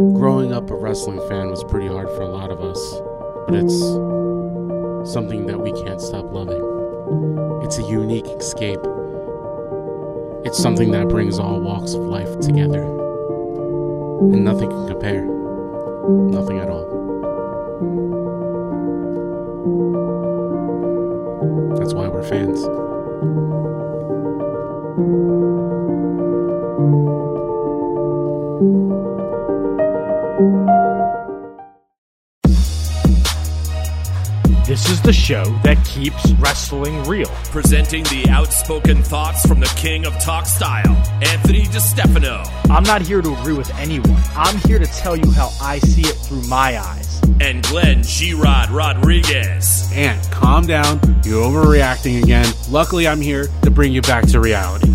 Growing up a wrestling fan was pretty hard for a lot of us, but it's something that we can't stop loving. It's a unique escape. It's something that brings all walks of life together. And nothing can compare. Nothing at all. That's why we're fans. Is the show that keeps wrestling real. Presenting the outspoken thoughts from the king of talk style, Anthony DiStefano, I'm not here to agree with anyone. I'm here to tell you how I see it through my eyes. and Glenn G-Rod Rodriguez. And calm down, you're overreacting again. Luckily, I'm here to bring you back to reality.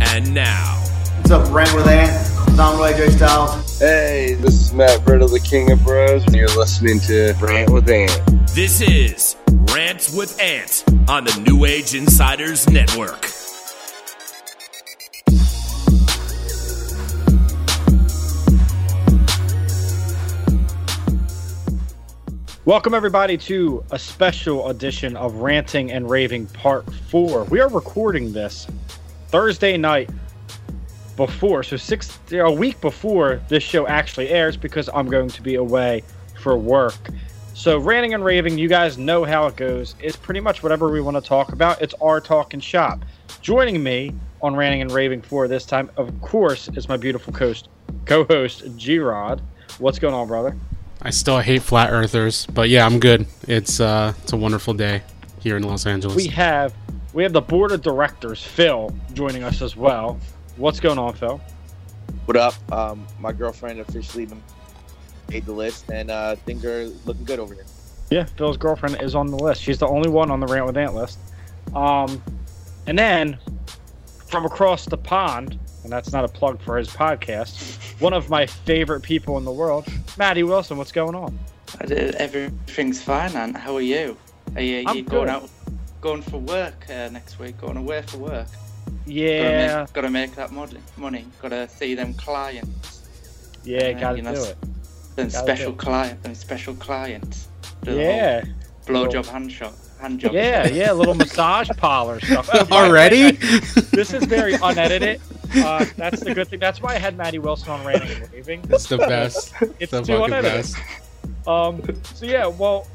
And now, What's up, Rant with Ant? Tom AJ Styles. Hey, this is Matt Brittle, the King of Bros, and you're listening to Rant with Ant. This is Rants with Ant on the New Age Insiders Network. Welcome, everybody, to a special edition of Ranting and Raving Part 4. We are recording this Thursday night before, so six a week before this show actually airs because I'm going to be away for work. So, ranting and raving, you guys know how it goes. It's pretty much whatever we want to talk about. It's our talk and shop. Joining me on ranting and raving for this time, of course, is my beautiful coast co-host G Rod. What's going on, brother? I still hate flat earthers, but yeah, I'm good. It's uh, it's a wonderful day here in Los Angeles. We have we have the board of directors, Phil, joining us as well. What's going on, Phil? What up? Um, my girlfriend officially made the list, and uh, things are looking good over here. Yeah, Phil's girlfriend is on the list. She's the only one on the Rant with Ant list. Um, and then from across the pond, and that's not a plug for his podcast, one of my favorite people in the world, Maddie Wilson. What's going on? Did- Everything's fine, and how are you? Are you, I'm you going good. out, going for work uh, next week? Going away for work? Yeah, Gotta make, gotta make that mod- money. Gotta see them clients. yeah, Yeah, gotta you know, do it. Them Gotta special client, them special clients. Yeah, whole blowjob hand shot, hand job. yeah, yeah. Little massage parlor stuff. Already? this is very unedited. Uh, that's the good thing. That's why I had Maddie Wilson on ranting and raving. It's the best. It's the too fucking unedited. best. Um, so yeah, well,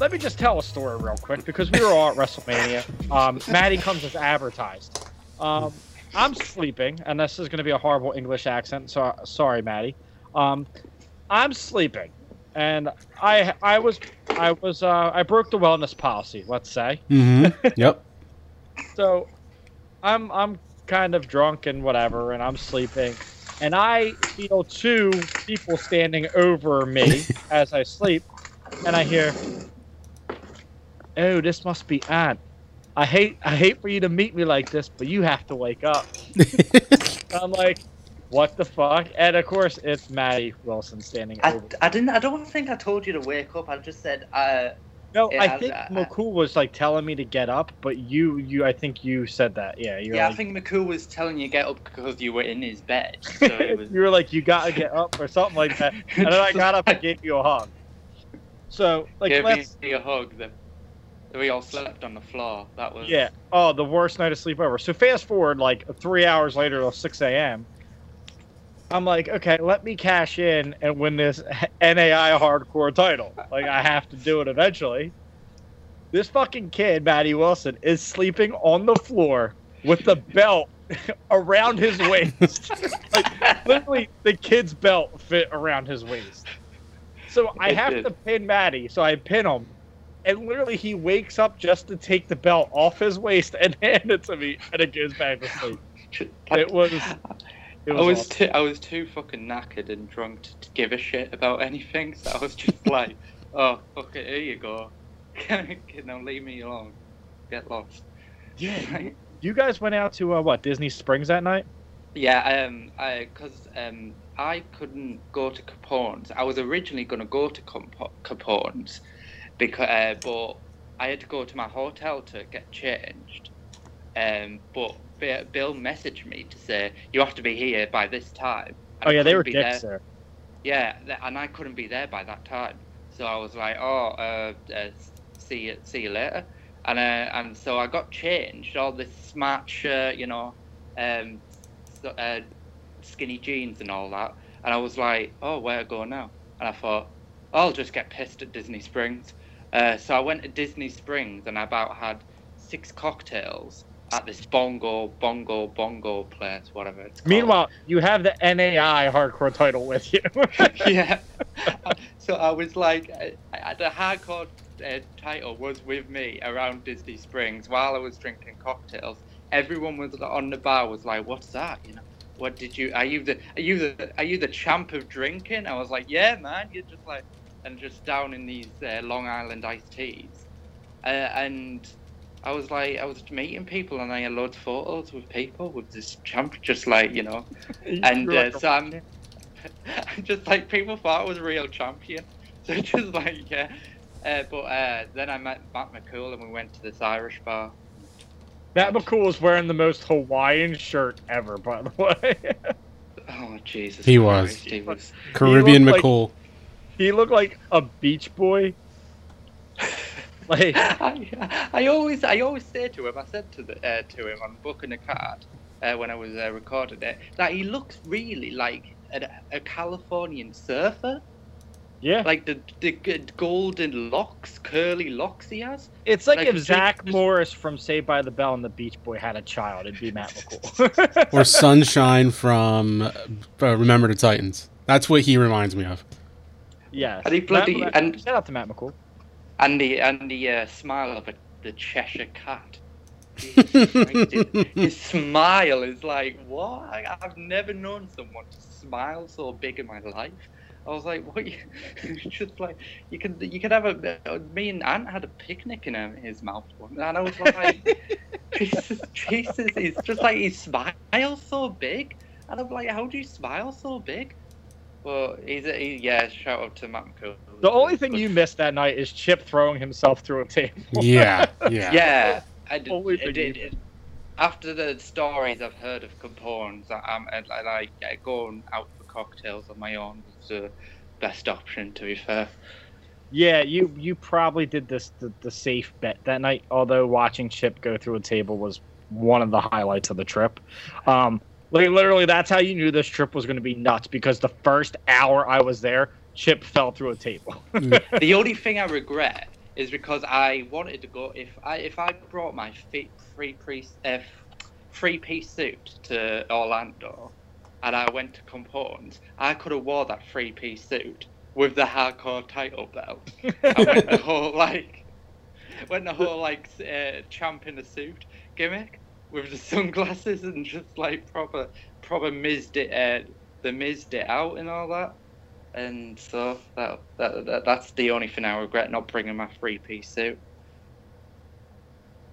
let me just tell a story real quick because we were all at WrestleMania. Um, Maddie comes as advertised. Um, I'm sleeping, and this is going to be a horrible English accent. So sorry, Maddie. Um, I'm sleeping, and I I was I was uh, I broke the wellness policy. Let's say. Mm-hmm. Yep. So I'm I'm kind of drunk and whatever, and I'm sleeping, and I feel two people standing over me as I sleep, and I hear, "Oh, this must be Ant. I hate I hate for you to meet me like this, but you have to wake up." I'm like, "What the fuck?" And of course, it's Maddie Wilson standing I, over. I didn't. I don't think I told you to wake up. I just said, uh, No, I think I- McCool was like telling me to get up, but you you I think you said that. Yeah, yeah. like, I think McCool was telling you to get up because you were in his bed. So was. you were like, you gotta get up or something like that. And then I got up and gave you a hug. So, like, Give me let's, a hug. Then we all slept on the floor. That was. yeah. Oh, the worst night of sleep ever. So, fast forward like three hours later till 6 a.m. I'm like, okay, let me cash in and win this NAI hardcore title. Like, I have to do it eventually. This fucking kid, Maddie Wilson, is sleeping on the floor with the belt around his waist. like, literally, the kid's belt fit around his waist. So I have to pin Maddie. So I pin him, and literally he wakes up just to take the belt off his waist and hand it to me, and it goes back to sleep. It was. It I was awesome. too, I was too fucking knackered and drunk to, to give a shit about anything. So I was just like, "Oh, fuck it, here you go. now leave me alone. Get lost." yeah. You guys went out to uh, what Disney Springs that night? Yeah, um, I because um, I couldn't go to Capone's. I was originally going to go to Capo- Capone's, because uh, but I had to go to my hotel to get changed. Um, but Bill messaged me to say you have to be here by this time. And Oh yeah, they were dicks there. there. yeah, and I couldn't be there by that time. So I was like, oh, uh, uh, see you, see you later. And uh, and so I got changed, all this smart shirt, you know, um, uh, skinny jeans and all that. And I was like, oh, where I go now? And I thought, I'll just get pissed at Disney Springs. Uh, so I went to Disney Springs and I about had six cocktails at this bongo, bongo, bongo place, whatever it's called. Meanwhile, you have the NAI hardcore title with you. yeah. So I was like, I, the hardcore uh, title was with me around Disney Springs while I was drinking cocktails. Everyone was on the bar was like, "What's that?" You know, what did you? Are you the? Are you the? Are you the champ of drinking? I was like, "Yeah, man." You're just like, and just down in these uh, Long Island iced teas, uh, and I was like, I was meeting people, and I had loads of photos with people with this champ, just like you know, and uh, so I'm just like people thought I was a real champion. So just like yeah, uh, but uh, then I met Matt McCool and we went to this Irish bar. Matt McCool was wearing the most Hawaiian shirt ever, by the way. Oh Jesus! He was. He was. Caribbean looked like- McCool. he looked like a beach boy. Like I, I always, I always say to him, I said to the, uh, to him on booking a card uh, when I was uh, recording it, that he looks really like a, a Californian surfer, yeah, like the, the g- golden locks, curly locks he has. it's like, like if Zack big- Morris from Saved by the Bell and the Beach Boy had a child, it'd be Matt McCool. Or Sunshine from uh, Remember the Titans. That's what he reminds me of. Yeah, And he bloody- Matt- and- shout out to Matt McCool. And the and the uh, smile of a, the Cheshire cat. His, his smile is like what? I, I've never known someone to smile so big in my life. I was like, what? You, just like you could you could have a. uh, Me and Ant had a picnic in um, his mouth one, and I was like, Jesus, Jesus, it's just like he smiles so big, and I'm like, how do you smile so big? Well, he's a, he, yeah. Shout out to Matt McCool. The only thing you missed that night is Chip throwing himself through a table. Yeah, yeah. Yeah, I did. Only I thing did- after the stories I've heard of Capone's, I- I'm I, I, like yeah, going out for cocktails on my own was the best option. To be fair, Yeah, you you probably did this the, the safe bet that night. Although watching Chip go through a table was one of the highlights of the trip. Um, like literally, that's how you knew this trip was going to be nuts because the first hour I was there, Chip fell through a table. the only thing I regret is because I wanted to go. If I if I brought my free piece uh, free piece suit to Orlando, and I went to Capone's, I could have wore that three piece suit with the hardcore title belt. I went the whole like went the whole like uh, champ in a suit gimmick with the sunglasses and just like proper proper mizzed it uh, the mizzed it out and all that. And so that, that, that that's the only thing I regret not bringing my three piece suit.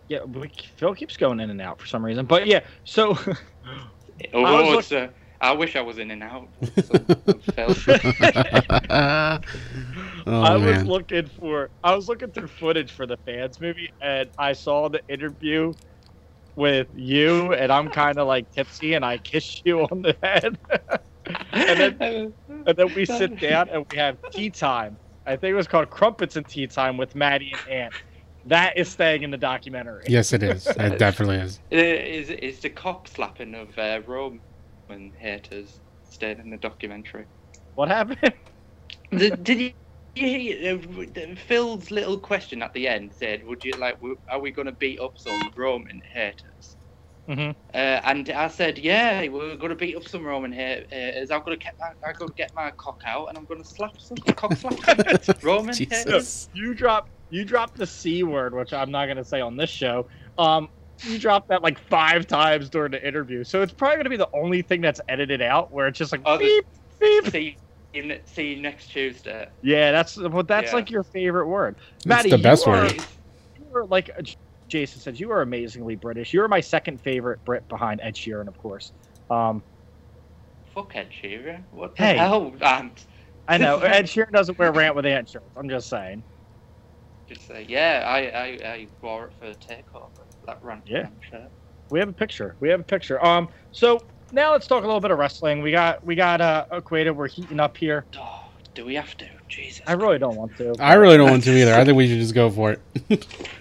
yeah, we, Phil keeps going in and out for some reason. But yeah, so Oh, look- it's, uh, I wish I was in and out. So, oh I was looking for I was looking through footage for the fans movie and I saw the interview with you and I'm kind of like tipsy and I kiss you on the head and then and then we sit down and we have tea time. I think it was called Crumpets and Tea Time with Maddie and Ant. That is staying in the documentary. yes, it is. It definitely is. is is the cock slapping of uh, Roman haters staying in the documentary? What happened? Did, did you? you uh, Phil's little question at the end said, "Would you like? w- Are we going to beat up some Roman haters?" hmm Uh, and I said, "Yeah, we're going to beat up some Roman ha- haters. I'm going to get my, I'm going to get my cock out, and I'm going to slap some cock slap some Roman haters." You drop you dropped the c word, which I'm not going to say on this show. Um, you dropped that like five times during the interview, so it's probably going to be the only thing that's edited out where it's just like Oh, beep beep. See you, ne- see you next Tuesday. Yeah, that's well, that's Yeah. like your favorite word. It's Maddie, the best you are, word. You are like uh, Jason said, you are amazingly British. You are my second favorite Brit behind Ed Sheeran, of course. Um, Fuck Ed Sheeran. What the Hey. hell? Ant? I know Ed Sheeran doesn't wear rant with ant shirts. I'm just saying. Just say, yeah, I, I, I wore it for the takeover. That run. Yeah. shirt. We have a picture. We have a picture. Um, so now let's talk a little bit of wrestling. We got we got uh equated. We're heating up here. Oh, do we have to? Jesus. I really don't want to. I really don't want to either. I think we should just go for it.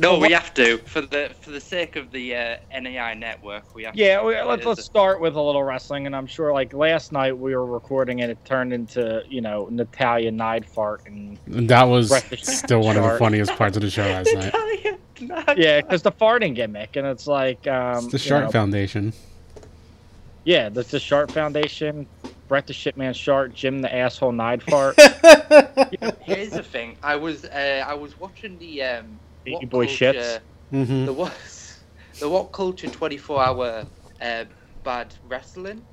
No, we have to for the for the sake of the uh, NAI network. We have. Yeah, to, we, let's let's start with a little wrestling, and I'm sure like last night we were recording and it turned into you know Natalia Neidfart and that was still one of the funniest parts of the show last night. yeah, because the farting gimmick, and it's like um, It's the you Shark know, Foundation. Yeah, that's the Shart Foundation. Bret the Shitman Shark, Jim the asshole Neidfart, Here's the thing. I was uh, I was watching the um, Baby What Boy Culture- Shits. hmm the what the what culture 24 hour uh, bad wrestling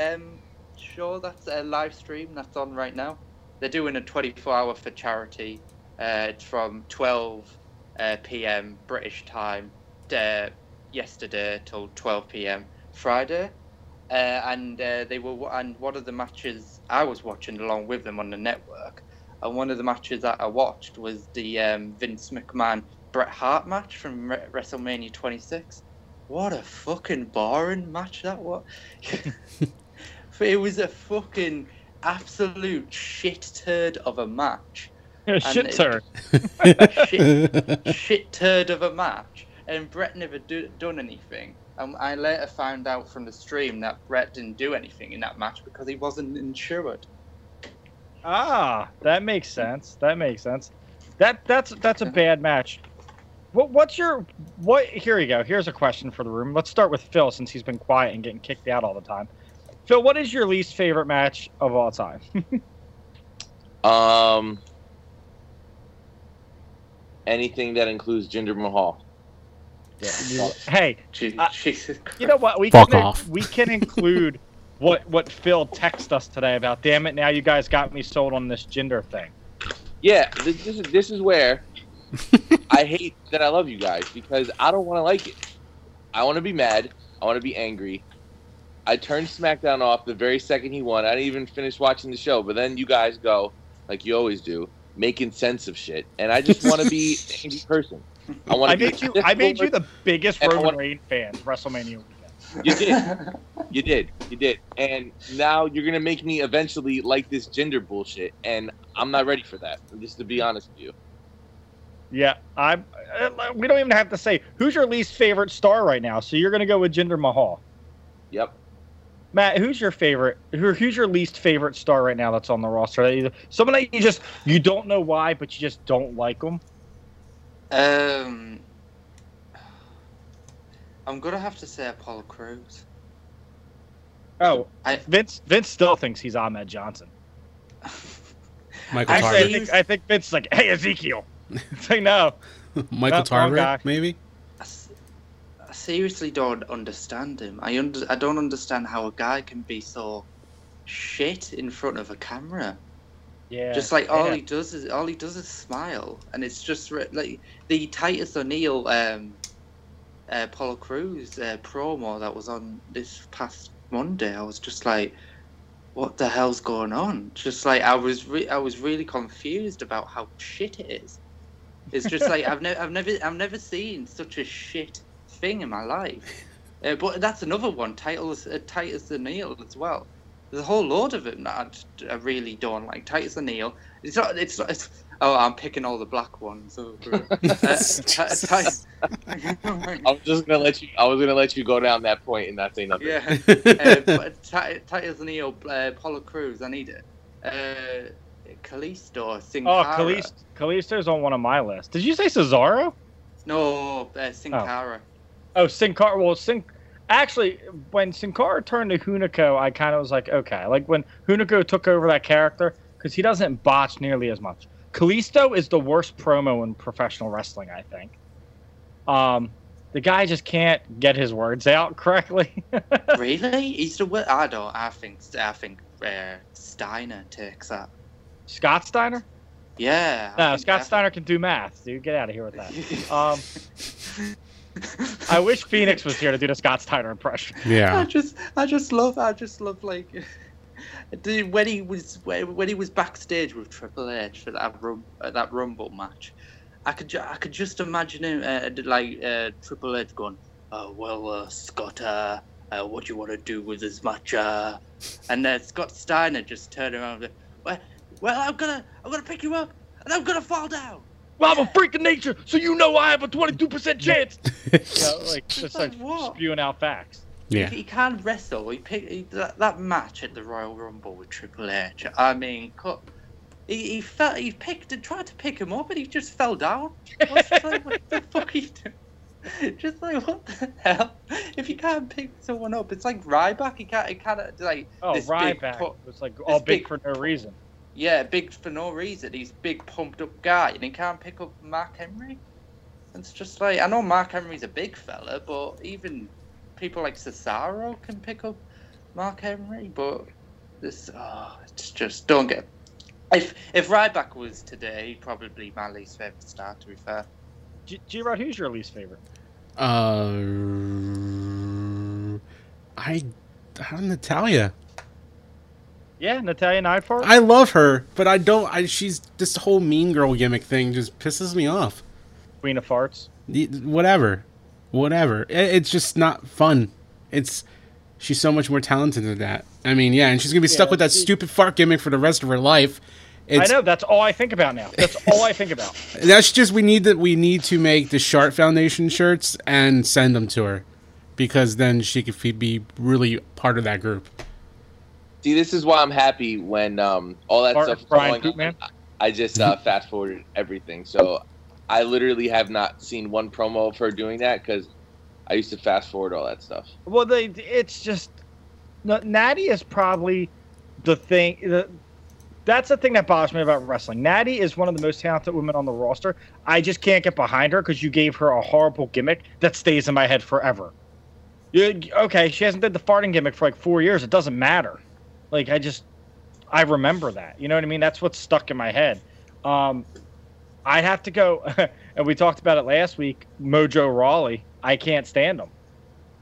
um show that's a live stream that's on right now they're doing a 24 hour for charity uh, it's from 12 uh, p.m british time uh, yesterday till 12 p.m friday uh, and uh, they were and one of the matches i was watching along with them on the network and one of the matches that i watched was the um, vince mcmahon Bret Hart match from Re- WrestleMania 26. What a fucking boring match that was. it was a fucking absolute shit turd of a match. Shit it- turd. shit, shit turd of a match. And Bret never do, done anything. And I later found out from the stream that Bret didn't do anything in that match because he wasn't insured. Ah, that makes sense. That makes sense. That that's that's a bad match. What what's your what? Here you go. Here's a question for the room. Let's start with Phil since he's been quiet and getting kicked out all the time. Phil, what is your least favorite match of all time? Um, anything that includes Jinder Mahal. Hey, Je- Uh, Jesus Christ. you know what? We Fuck can off. we can include what what Phil texted us today about. Damn it! Now you guys got me sold on this Jinder thing. Yeah, this, this is this is where I hate that I love you guys because I don't want to like it. I want to be mad. I want to be angry. I turned SmackDown off the very second he won. I didn't even finish watching the show, but then you guys go like you always do, making sense of shit, and I just want to be an angry person. I want I made you I made you the biggest Roman Reigns fan. WrestleMania weekend. You did. You did. You did. And now you're gonna make me eventually like this Jinder bullshit, and I'm not ready for that. Just to be honest with you. Yeah, I. Uh, we don't even have to say who's your least favorite star right now. So you're gonna go with Jinder Mahal. Yep. Matt, who's your favorite? Who, who's your least favorite star right now that's on the roster? Someone that you just you don't know why, but you just don't like them. Um, I'm gonna have to say Apollo Crews. Oh, I- Vince. Vince still thinks he's Ahmed Johnson. Michael Actually, I think, I think Vince's like, hey Ezekiel. It's like no. Michael Not wrong guy. Tarver, maybe. I seriously don't understand him. I under, I don't understand how a guy can be so shit in front of a camera. Yeah. Just like all yeah. he does is all he does is smile, and it's just re- like the Titus O'Neil, um, uh, Apollo Crews uh, promo that was on this past Monday. I was just like, what the hell's going on? Just like I was, re- I was really confused about how shit it is. It's just like I've never, I've never, I've never seen such a shit thing in my life. Uh, but that's another one, Titus, uh, Titus O'Neil as well. There's a whole load of them that I, I really don't like. Titus O'Neil. It's not. It's not. It's, oh, I'm picking all the black ones. Over. uh, Ti- Ti- I was just gonna let you. I was gonna let you go down that point and not say nothing. yeah. uh, but Ti- Titus O'Neil, uh, Apollo Crews. I need it. Uh, Kalisto, Sin Oh, Cara. Kalisto, Kalisto's on one of my lists. Did you say Cesaro? No, uh, Sin Cara. Oh, Sin Cara. Well, Sin. Actually, when Sin Cara turned to Hunico, I kind of was like, okay. Like when Hunico took over that character, because he doesn't botch nearly as much. Kalisto is the worst promo in professional wrestling, I think. Um, the guy just can't get his words out correctly. really? He's the worst. I don't. I think. I think uh, Steiner takes that. Scott Steiner? Yeah. I No, Scott Steiner can do math, dude. Get out of here with that. Um, I wish Phoenix was here to do the Scott Steiner impression. Yeah. I just, I just love, I just love like, the- when he was when when he was backstage with Triple H for that rum, uh, that Rumble match, I could, ju- I could just imagine him uh, like uh, Triple H going, "Oh well, uh, Scott, uh, uh, "What do you want to do with this match?" Uh, and uh, Scott Steiner just turned around. And, well, well, I'm gonna, I'm gonna pick you up, and I'm gonna fall down. Well, I'm a freak of nature, so you know I have a 22% chance. you know, like just like like spewing out facts. Yeah. He, he can't wrestle. He picked he, that, that match at the Royal Rumble with Triple H. I mean, cut. He, he fell. He picked and tried to pick him up, and he just fell down. What's like, what the fuck are you doing? Just like what the hell? If you can't pick someone up, it's like Ryback. He can't. He can't like. Oh, this big Ryback pu- was like all big, big- for no reason. Yeah, big for no reason. He's big pumped up guy, and he can't pick up Mark Henry. It's just like I know Mark Henry's a big fella, but even people like Cesaro can pick up Mark Henry. But this, oh, it's just don't get. If if Ryback was today, he'd probably be my least favorite star. To be fair, G- G-Rod, who's your least favorite? Uh, I, I Natalia. Yeah, Natalia Neidhart. I love her, but I don't. I she's this whole mean girl gimmick thing just pisses me off. Queen of Farts. Whatever, whatever. It, it's just not fun. It's she's so much more talented than that. I mean, yeah, and she's gonna be stuck Yeah, with that she- stupid fart gimmick for the rest of her life. It's, I know. That's all I think about now. That's all I think about. That's just we need that. We need to make the Shart Foundation shirts and send them to her, because then she could be really part of that group. See, this is why I'm happy when um, all that Bart- stuff is Brian going Koopman? on. I just uh, fast forwarded everything, so I literally have not seen one promo of her doing that because I used to fast forward all that stuff. Well, they, it's just no, Natty is probably the thing. The, that's the thing that bothers me about wrestling. Natty is one of the most talented women on the roster. I just can't get behind her because you gave her a horrible gimmick that stays in my head forever. You, okay, she hasn't did the farting gimmick for like four years. It doesn't matter. Like I just, I remember that. You know what I mean? That's what's stuck in my head. Um, I'd have to go, and we talked about it last week. Mojo Rawley. I can't stand him.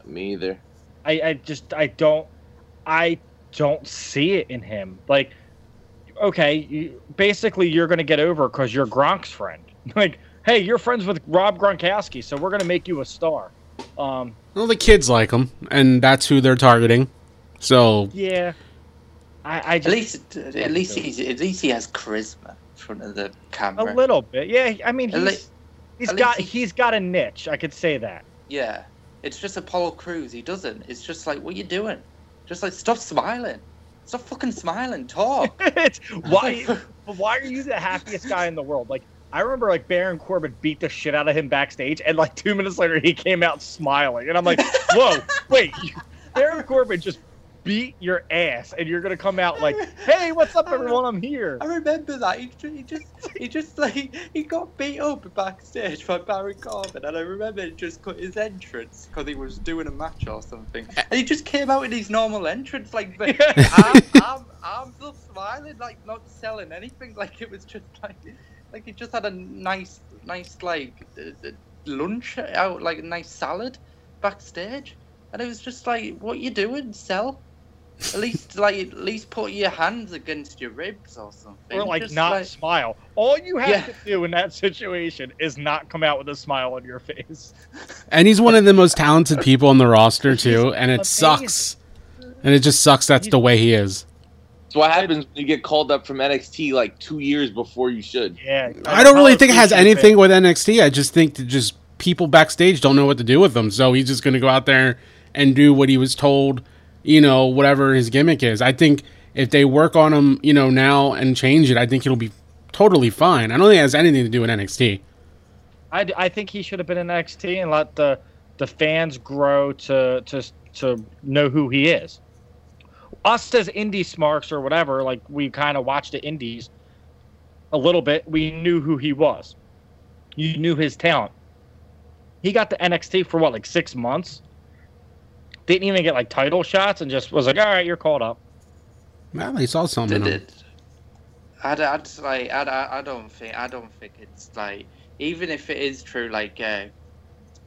Me either. I, I just I don't I don't see it in him. Like, okay, you, basically you're gonna get over because you're Gronk's friend. Like, hey, you're friends with Rob Gronkowski, so we're gonna make you a star. Um, Well, the kids like him, and that's who they're targeting. So yeah, I, I at least at least he's at least he has charisma in front of the camera. a little bit. Yeah, I mean he's le- he's got he- he's got a niche. I could say that. Yeah, it's just Apollo Crews. He doesn't. It's just like, what are you doing? Just like, stop smiling. Stop fucking smiling. Talk. why why are you the happiest guy in the world? Like I remember like Baron Corbin beat the shit out of him backstage and like two minutes later he came out smiling and I'm like, whoa, wait, Baron Corbin just beat your ass and you're gonna come out like, hey, what's up everyone? I'm here. I remember that. He, he just, he just like, he got beat up backstage by Baron Corbin, and I remember he just cut his entrance because he was doing a match or something, and he just came out in his normal entrance, like, but arm, arm, arms up, smiling, like not selling anything, like it was just like, like he just had a nice, nice like uh, uh, lunch out, like a nice salad backstage, and it was just like, what you doing, sell? At least, like, at least put your hands against your ribs or something. Or like Just, not like- smile. All you have Yeah. to do in that situation is not come out with a smile on your face. And he's one of the most talented people on the roster too, and it amazing. sucks. And it just sucks that's the way he is. So what happens when you get called up from NXT like two years before you should. Yeah, I don't really think it has anything with NXT. I just think that just people backstage don't know what to do with him. So he's just going to go out there and do what he was told, you know, whatever his gimmick is. I think if they work on him, you know, now and change it, I think it'll be totally fine. I don't think it has anything to do with NXT. I, I think he should have been in NXT and let the the fans grow to to to know who he is. Us as indie smarks or whatever, like we kind of watched the indies a little bit. We knew who he was. You knew his talent. He got to NXT for what, like six months? Didn't even get like title shots and just was like, all right, you're called up. Well, he saw something. Did it? I, I, just, like, I, I, I don't think I don't think it's like even if it is true like uh,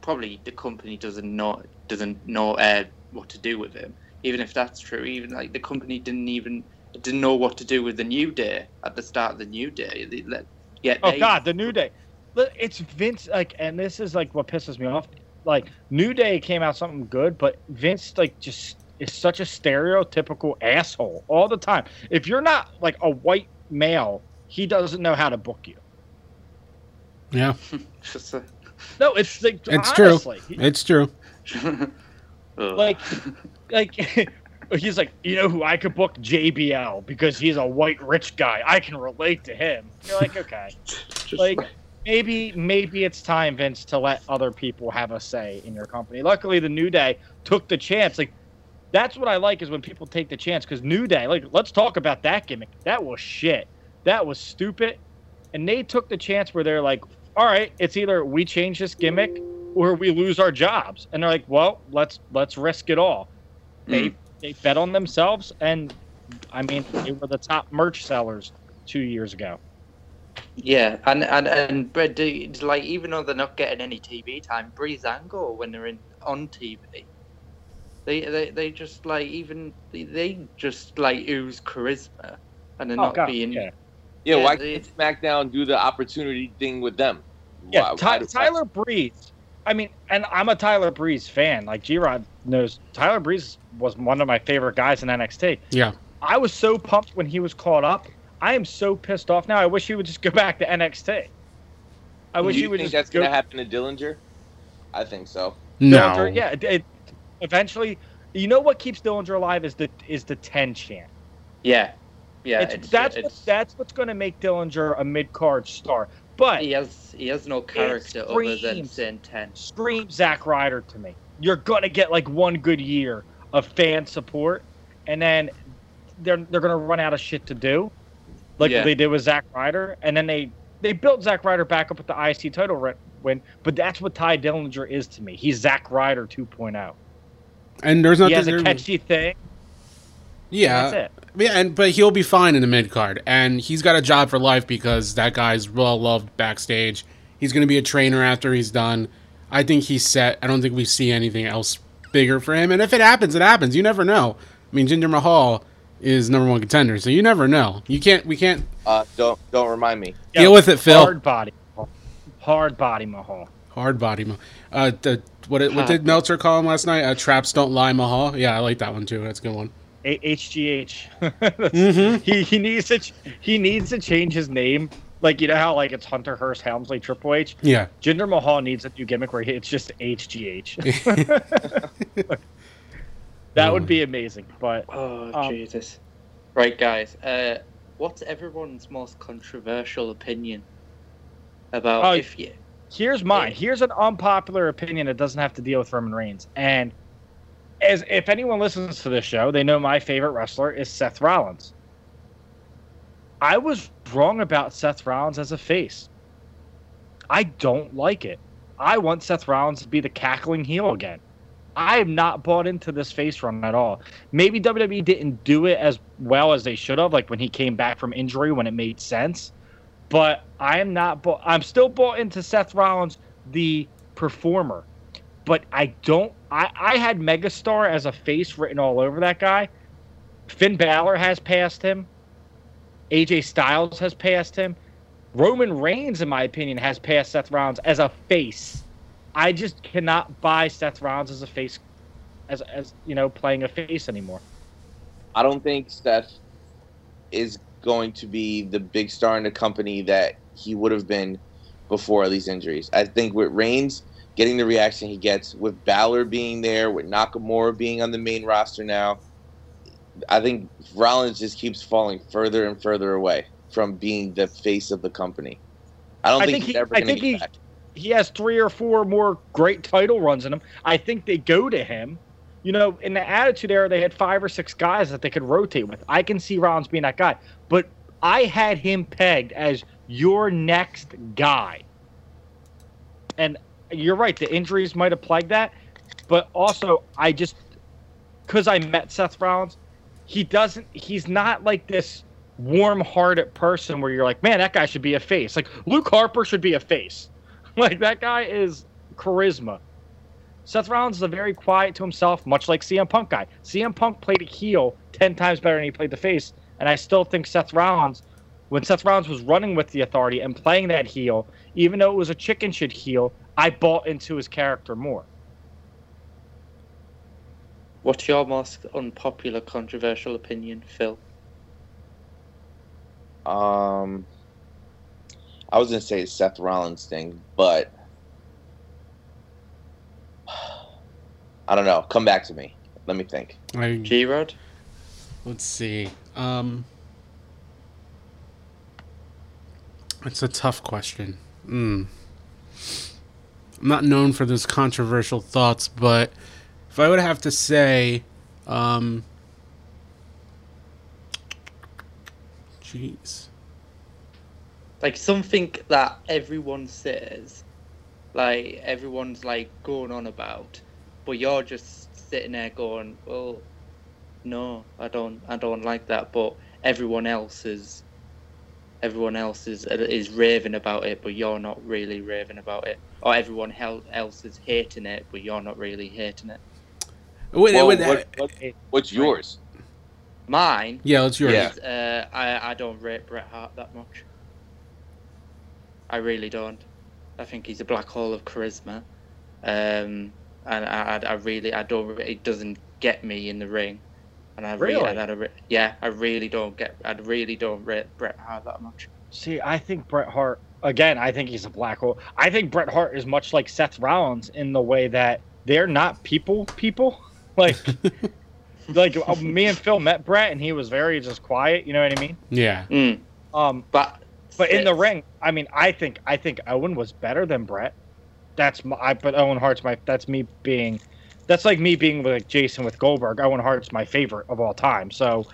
probably the company doesn't know doesn't know uh, what to do with him even if that's true even like the company didn't even didn't know what to do with the new day at the start of the new day They let- yeah Oh they- God, the New Day. It's Vince. Like, and this is like what pisses me off. Like New Day came out something good, but Vince like just is such a stereotypical asshole all the time. If you're not like a white male, he doesn't know how to book you. Yeah, Just a- No, it's like it's true. he- It's true. Like like he's like you know who i could book jbl because he's a white rich guy i can relate to him you're like okay Just like maybe maybe it's time vince to let other people have a say in your company. Luckily the new day took the chance. Like that's what i like is when people take the chance because new day like let's talk about that gimmick. That was shit. That was stupid. And they took the chance where they're like all right it's either we change this gimmick or we lose our jobs. And they're like well let's let's risk it all. Hmm. They they bet on themselves and i mean they were the top merch sellers two years ago Yeah, and and and but do- like even though they're not getting any TV time, Breezango when they're in on TV, they they, they just like even they, they just like ooze charisma, and they're Oh, not God, being yeah. Yeah, Yeah, why they- can't SmackDown do the opportunity thing with them? yeah Why- Ty- why do- tyler breeze i mean and i'm a tyler breeze fan like g-rod knows tyler breeze was one of my favorite guys in nxt Yeah. i was so pumped when he was caught up i am so pissed off now i wish he would just go back to nxt i wish do he you would think just that's go gonna happen to Dillinger? I think so. No. Dillinger, yeah, it, it, eventually. You know what keeps Dillinger alive is the is the ten chant. yeah, yeah. It's- it's- that's what, that's what's going to make Dillinger a mid card star. But he has he has no character other than screams. saying ten. scream Zack Ryder to me. You're going to get like one good year of fan support, and then they're they're going to run out of shit to do, like Yeah. they did with Zack Ryder, and then they they built Zack Ryder back up with the IC title re- win. But that's what Tye Dillinger is to me. He's Zack Ryder 2.0. And there's He nothing. has a there- catchy thing. yeah. That's it. Yeah, and but he'll be fine in the mid card, and he's got a job for life because that guy's well loved backstage. He's going to be a trainer after he's done. I think he's set. I don't think we see anything else bigger for him. And if it happens, it happens. You never know. I mean, Jinder Mahal is number one contender, so you never know. You can't. We can't Uh, don't don't remind me. deal with it, Phil. Hard body. Hard body Mahal. Hard body. Mahal. Uh, the, what it- what did Meltzer call him last night? Uh, Traps don't lie, Mahal. Yeah, I like that one too. That's a good one. A- HGH. Mhm. He he needs to ch- he needs to change his name. Like you know how like it's Hunter Hearst Helmsley Triple H. Yeah. Jinder Mahal needs a new gimmick where he, it's just HGH. that would be amazing. But Oh Um, Jesus! Right, guys. Uh, what's everyone's most controversial opinion about Oh, if you? here's mine. Here's an unpopular opinion that doesn't have to deal with Roman Reigns. And as if anyone listens to this show, they know my favorite wrestler is Seth Rollins. I was wrong about Seth Rollins as a face. I don't like it. I want Seth Rollins to be the cackling heel again. I am not bought into this face run at all. Maybe WWE didn't do it as well as they should have, like when he came back from injury when it made sense. But I am not. I'm still bought into Seth Rollins, the performer. But I don't. I I had Megastar as a face written all over that guy. Finn Balor has passed him. AJ Styles has passed him. Roman Reigns, in my opinion, has passed Seth Rollins as a face. I just cannot buy Seth Rollins as a face, as as you know, playing a face anymore. I don't think Seth is going to be the big star in the company that he would have been before these injuries. I think with Reigns getting the reaction he gets, with Balor being there, with Nakamura being on the main roster now, I think Rollins just keeps falling further and further away from being the face of the company. I don't I think, think he's he- ever I going to think get he- back. He has three or four more great title runs in him. I think they go to him. You know, in the Attitude Era, they had five or six guys that they could rotate with. I can see Rollins being that guy, but I had him pegged as your next guy. And you're right, the injuries might have plagued that, but also I just because I met Seth Rollins, he doesn't. He's not like this warm-hearted person where you're like, man, that guy should be a face. Like Luke Harper should be a face. Like that guy is charisma. Seth Rollins is a very quiet to himself, much like CM Punk guy. CM Punk played a heel ten times better than he played the face, and I still think Seth Rollins, when Seth Rollins was running with the Authority and playing that heel, even though it was a chicken shit heel, I bought into his character more. What's your most unpopular, controversial opinion, Phil? Um, I was gonna say Seth Rollins thing, but I don't know. Come back to me. Let me think. I, G Rod? let's see. Um, it's a tough question. Mm. I'm not known for those controversial thoughts, but if I would have to say, um, jeez. Like something that everyone says, like everyone's like going on about, but you're just sitting there going, "Well, no, I don't, I don't like that." But everyone else is, everyone else is is raving about it, but you're not really raving about it, or everyone else is hating it, but you're not really hating it. Wait, Well, wait, what, what, what's yours? Mine yeah, let's yours. Yeah. is, uh, I I don't rate Bret Hart that much. I really don't. I think he's a black hole of charisma, um, and I, I, I really I don't. It doesn't get me in the ring, and I really, Really? I, I, re- yeah, I really don't get. I really don't rate Bret Hart that much. See, I think Bret Hart again. I think he's a black hole. I think Bret Hart is much like Seth Rollins in the way that they're not people. People like like uh, me and Phil met Bret, and he was very just quiet. You know what I mean? yeah. Mm. Um, But but in the ring, I mean, I think I think Owen was better than Bret. That's my. I, but Owen Hart's my. That's me being. That's like me being like Jason with Goldberg. Owen Hart's my favorite of all time. So,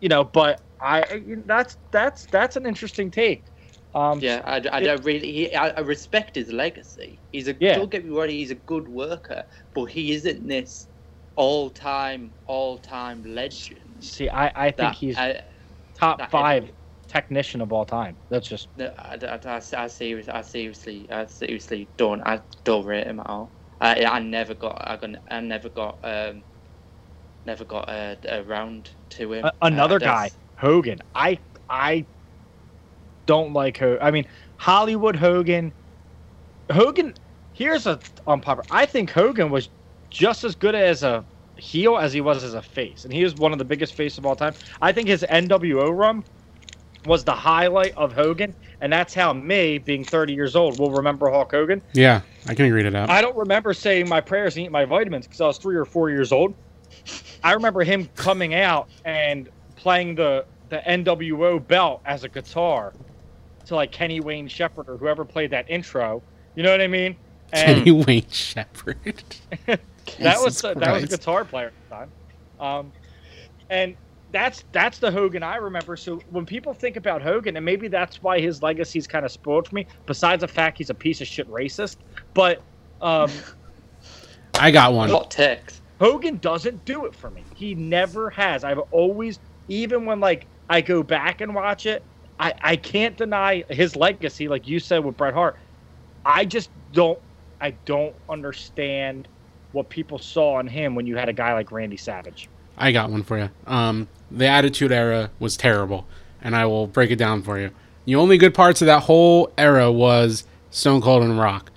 you know, but I that's that's that's an interesting take. Um, Yeah, I, I It- don't really. He, I, I respect his legacy. He's a. Yeah. Don't get me wrong. He's a good worker, but he isn't this all-time, all-time legend. See, I I think That, he's I, top five technician of all time. That's just I, I, I, I, seriously, I seriously, I seriously don't, I don't rate him at all. I, I never got, I, got, I never got, um, never got uh, around to him. A- another Uh, guy, Hogan. I I don't like Hogan. I mean, Hollywood Hogan. Hogan. Here's a unpopular. I think Hogan was just as good as a heel as he was as a face, and he was one of the biggest face of all time. I think his NWO run was the highlight of Hogan, and that's how me, being 30 years old, will remember Hulk Hogan. Yeah, I can agree to that. I don't remember saying my prayers and eating my vitamins because I was three or four years old. I remember him coming out and playing the the NWO belt as a guitar to like Kenny Wayne Shepherd or whoever played that intro. You know what I mean? Kenny Wayne Shepherd. that was Jesus that was a guitar player at the time. Um, and that's that's the Hogan I remember. So when people think about Hogan, and maybe that's why his legacy's kind of spoiled for me. Besides the fact he's a piece of shit racist, but um, I got one. Hot takes. Hogan doesn't do it for me. He never has. I've always, even when like I go back and watch it, I I can't deny his legacy. Like you said with Bret Hart, I just don't. I don't understand what people saw in him when you had a guy like Randy Savage. I got one for you. Um, the Attitude Era was terrible, and I will break it down for you. The only good parts of that whole era was Stone Cold and Rock.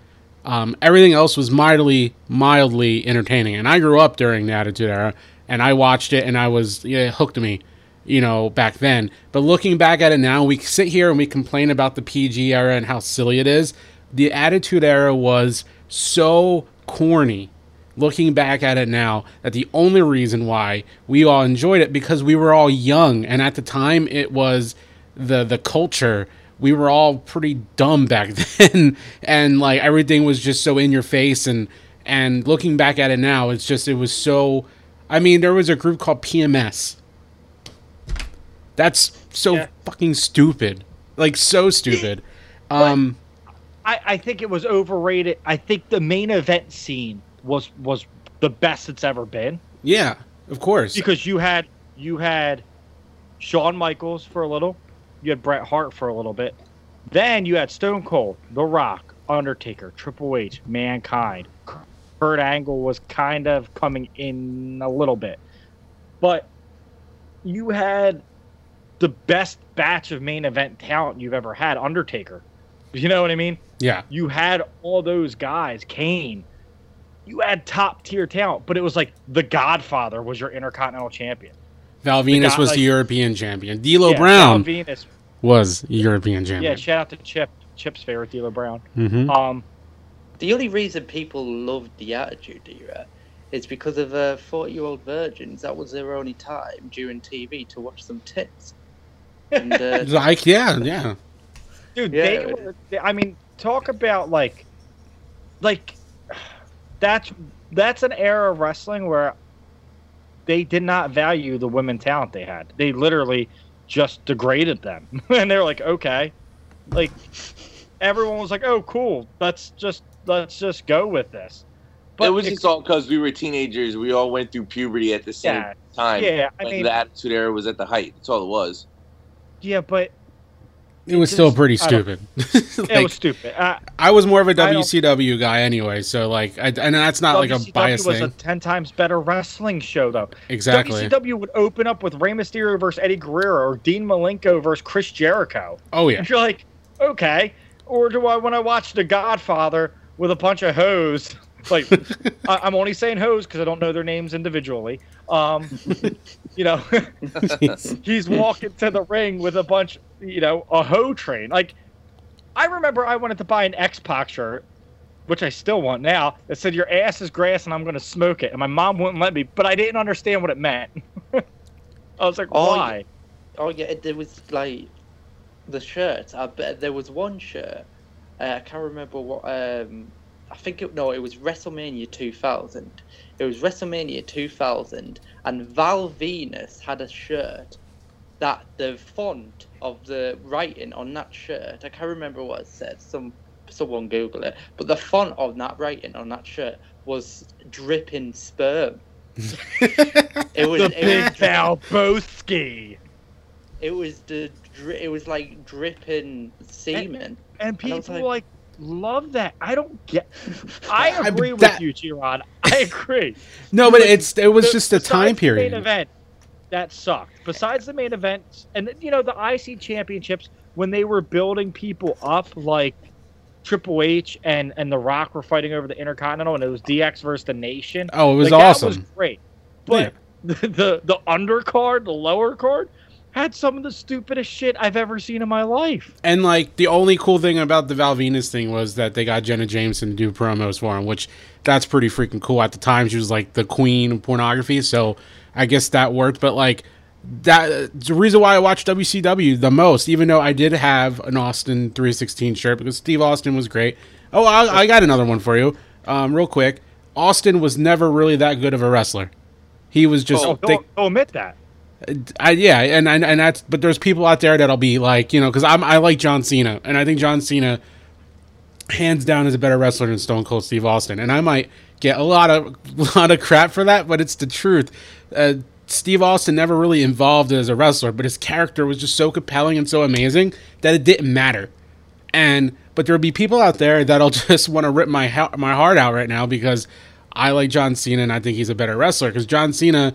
Um, everything else was mildly, mildly entertaining, and I grew up during the Attitude Era, and I watched it, and I was yeah, hooked me, you know, back then. But looking back at it now, we sit here and we complain about the PG era and how silly it is. The Attitude Era was so corny looking back at it now that the only reason why we all enjoyed it because we were all young and at the time it was the the culture we were all pretty dumb back then and like everything was just so in your face and and looking back at it now it's just it was so i mean there was a group called pms that's so Yeah. fucking stupid like so stupid um I, I think it was overrated. I think the main event scene was was the best it's ever been. Yeah of course. Because you had you had Shawn Michaels for a little, you had Bret Hart for a little bit, then you had Stone Cold, The Rock, Undertaker, Triple H, Mankind. Kurt Angle was kind of coming in a little bit, but you had the best batch of main event talent you've ever had. Undertaker, you know what I mean? yeah. You had all those guys, Kane, you had top tier talent, but it was like the Godfather was your Intercontinental Champion. Val Venis guy- was like- the European champion. D'Lo Yeah, Brown Val Venis. was European champion. Yeah, shout out to Chip. Chip's favorite D'Lo Brown. hmm Um, The only reason people loved the Attitude Era is because of uh, 40 year old virgins. That was their only time during TV to watch some tits. And uh, Like, yeah, yeah. dude, Yeah. they were. they- I mean, talk about like, like, that's that's an era of wrestling where they did not value the women talent they had. They literally just degraded them, and they're like, okay, like everyone was like, oh, cool, let's just let's just go with this. it was it- just all because we were teenagers. We all went through puberty at the same Yeah. time. yeah, I mean, the Attitude Era was at the height. That's all it was. yeah, but It was just- still pretty I stupid. it was stupid. Uh, I was more of a WCW guy anyway, so like, I, and that's not like a WCW biased was thing. a ten times better wrestling show, though. exactly. WCW would open up with Rey Mysterio versus Eddie Guerrero or Dean Malenko versus Chris Jericho. Oh yeah. And you're like, okay. Or do I want to watch The Godfather with a bunch of hoes? Like, I, I'm only saying hoes because I don't know their names individually. Um, you know, he's walking to the ring with a bunch, you know, a hoe train. Like, I remember I wanted to buy an X Pac shirt, which I still want now, that said, Your ass is grass and I'm going to smoke it. And my mom wouldn't let me, but I didn't understand what it meant. I was like, Oh, why? Oh yeah, there was like the shirts. I bet there was one shirt. Uh, I can't remember what. Um, I think it no, it was WrestleMania 2000. It was WrestleMania 2000, and Val Venis had a shirt that the font of the writing on that shirt. I can't remember what it said. Some someone Google it. But the font of that writing on that shirt was dripping sperm. It was The it Big Valbowski. it was the dri- it was like dripping semen. And And people was like- like, love that. I don't get. I I- agree with you, G-Rod. I agree. No, but it's it was The- just a time the period. Main event that sucked. Besides the main event, and you know the IC championships when they were building people up, like Triple H and and The Rock were fighting over the Intercontinental, and it was DX versus the Nation. Oh, it was Like, awesome. That was great, but the, the the undercard, the lower card, had some of the stupidest shit I've ever seen in my life. And like the only cool thing about the Val Venis thing was that they got Jenna Jameson to do promos for him, which that's pretty freaking cool. At the time, she was like the queen of pornography, so I guess that worked. But like that, the reason why I watched WCW the most, even though I did have an Austin 316 shirt because Steve Austin was great. Oh, I, I got another one for you, um, real quick. Austin was never really that good of a wrestler. He was just Oh, they- don't, don't admit that. I, yeah, and, and and that's but there's people out there that'll be like you know because I'm I like John Cena and I think John Cena hands down is a better wrestler than Stone Cold Steve Austin and I might get a lot of a lot of crap for that but it's the truth. Uh, Steve Austin never really involved as a wrestler but his character was just so compelling and so amazing that it didn't matter. And but there'll be people out there that'll just want to rip my ha- my heart out right now because I like John Cena and I think he's a better wrestler because John Cena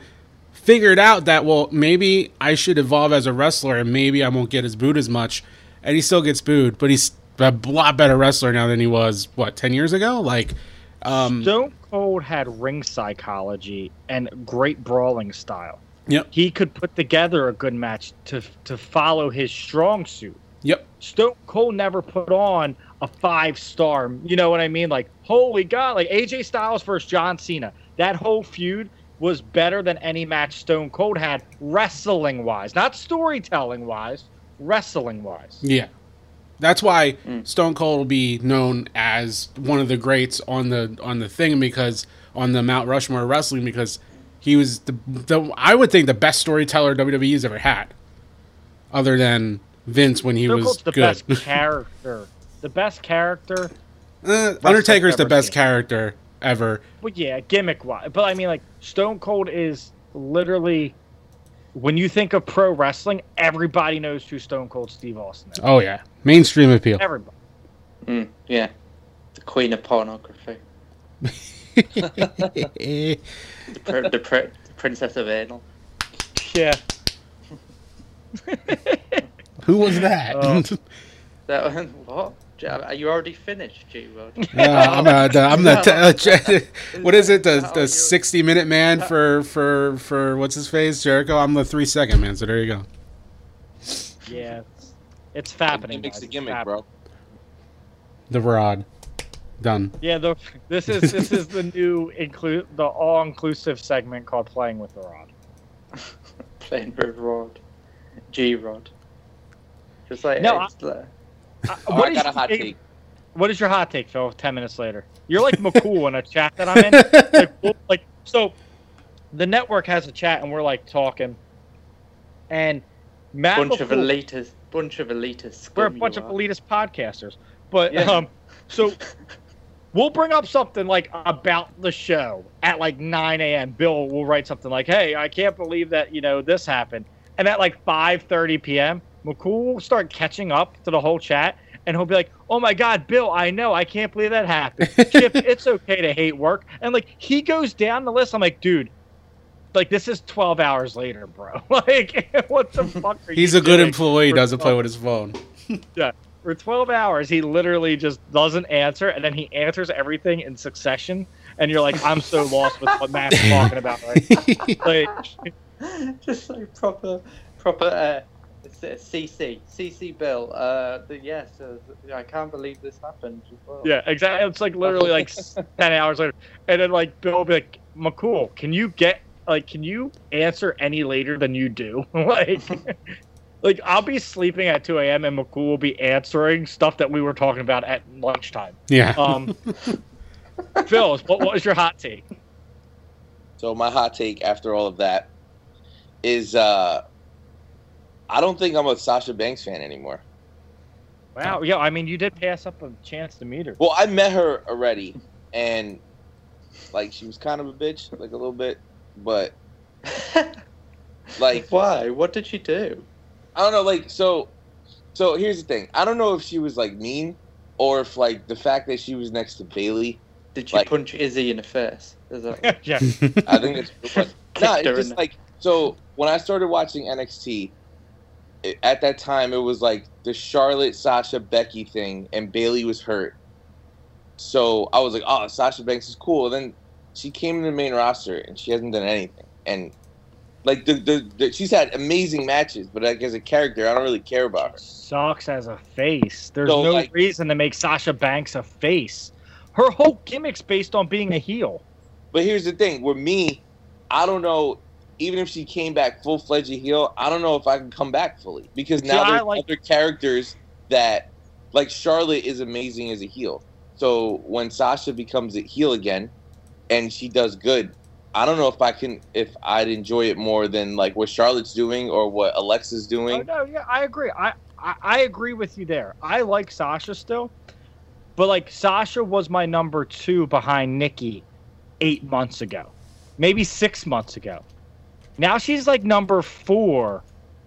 figured out that well maybe I should evolve as a wrestler and maybe I won't get as booed as much and he still gets booed but he's a lot better wrestler now than he was what 10 years ago like um Stone Cold had ring psychology and great brawling style. Yep. He could put together a good match to to follow his strong suit. yep Stone Cold never put on a five star. You know what I mean? Like, holy God! Like AJ Styles versus John Cena. That whole feud was better than any match Stone Cold had wrestling wise, not storytelling wise, wrestling wise. yeah that's why Mm. Stone Cold will be known as one of the greats on the on the thing because on the Mount Rushmore wrestling because he was the, the I would think the best storyteller WWE's ever had other than Vince when he Stone was Cold's the good best character. The best character. Uh, Undertaker's the best seen. character ever. Well, yeah, gimmick wise. But I mean, like, Stone Cold is literally. When you think of pro wrestling, everybody knows who Stone Cold Steve Austin is. Oh yeah, mainstream appeal. Everybody. Mm, yeah, the queen of pornography, the, pr- the, pr- the princess of anal. Yeah. Who was that? Oh. That what? Are you already finished, G Rod? Yeah, I'm, uh, the, I'm the t- uh, what is it? The the 60 minute man for for for what's his face Jericho. I'm the three second man. So there you go. Yeah, it's, it's The happening. gimmick's guys. a gimmick, happening. bro. The rod, done. Yeah, the this is this is the new include the all inclusive segment called playing with the rod. Playing with Rod. G Rod. Just like No, it's like- Uh, Oh, what I got a hot take- take. What is your hot take, Phil? Ten minutes later, you're like McCool in a chat that I'm in. Like, well, like, so, the network has a chat, and we're like talking, and Matt bunch of McCool- elitist, bunch of elitists. we're a bunch of are. elitist podcasters, but Yeah. um, so we'll bring up something like about the show at like 9 a.m. Bill will write something like, "Hey, I can't believe that you know this happened," and at like 5:30 p.m., McCool will start catching up to the whole chat, and he'll be like, "Oh my God, Bill, I know, I can't believe that happened." Chip, it's okay to hate work, and like he goes down the list. I'm like, dude. Like this is 12 hours later, bro. Like, what the fuck are He's you a good employee. for Doesn't play with his phone. Yeah. For 12 hours he literally just doesn't answer and then he answers everything in succession and you're like i'm so lost with what matt's talking about right like just like proper, proper. It's, uh, CC, CC Bill. Uh, the, yes, uh, I can't believe this happened. as well. yeah exactly it's like literally like 10 hours later and then like bill will be like mccool can you get like can you answer any later than you do like like i'll be sleeping at 2 a.m and mccool will be answering stuff that we were talking about at lunchtime Yeah. um phil what, what was your hot take So my hot take after all of that is uh I don't think I'm a Sasha Banks fan anymore. wow yeah i mean you did pass up a chance to meet her Well, I met her already and like she was kind of a bitch, like a little bit, but like Why? What did she do? I don't know, like so. So here's the thing: I don't know if she was like mean, or if like the fact that she was next to Bayley. Did she Like- punch Izzy in the face? Is that yeah I think it's but, no, Kicked it's just like so. When I started watching NXT, it, at that time it was like the Charlotte, Sasha, Becky thing, and Bayley was hurt. So I was like, "Oh, Sasha Banks is cool." then she came in the main roster and she hasn't done anything. And like the, the, the she's had amazing matches, but like as a character, I don't really care about her. sucks as a face. There's So, no like- reason to make Sasha Banks a face. Her whole gimmick's based on being a heel. But here's the thing: with me, I don't know. Even if she came back full fledged heel, I don't know if I can come back fully because now there's like- other characters that, like Charlotte, is amazing as a heel. So when Sasha becomes a heel again, and she does good, I don't know if I can if I'd enjoy it more than like what Charlotte's doing or what Alexa's Oh, doing. no, yeah, I agree. I, I I agree with you there. I like Sasha still, but like Sasha was my number two behind Nikki eight months ago, maybe six months ago. Now she's like number four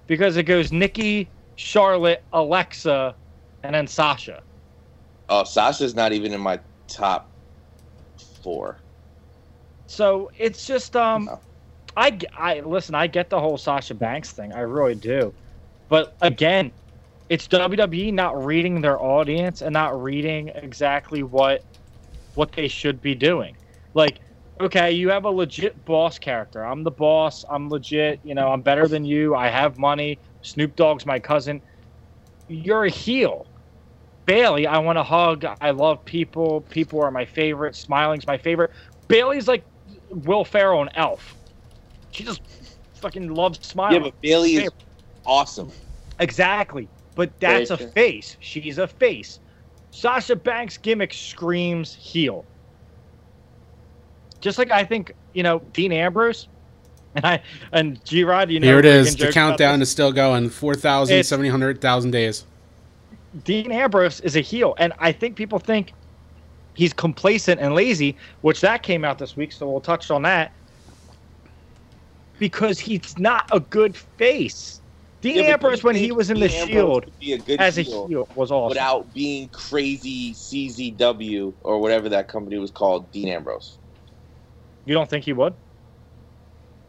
because it goes Nikki, Charlotte, Alexa, and then Sasha. Oh, Sasha's not even in my top four. So it's just um, No. I I listen. I get the whole Sasha Banks thing. I really do, but again, it's WWE not reading their audience and not reading exactly what what they should be doing. Like, okay, you have a legit boss character. I'm the boss. I'm legit. You know, I'm better than you. I have money. Snoop Dogg's my cousin. You're a heel. Bayley, I want to hug. I love people. People are my favorite. Smiling's my favorite. Bayley's like Will Ferrell and Elf. She just fucking loves smiling. Yeah, but Bayley is awesome. Exactly. But that's a face. She's a face. Sasha Banks' gimmick screams heel. Just like I think, you know, Dean Ambrose and I and G Rod, you know, Here it we is. can The countdown is still going. 4,000, 700,000 days. Dean Ambrose is a heel. And I think people think he's complacent and lazy, which that came out this week, so we'll touch on that. Because he's not a good face. Dean Yeah, Ambrose, when he was in the Ambrose Shield be a good as a heel heel, was awesome. without being crazy CZW or whatever that company was called, Dean Ambrose. You don't think he would?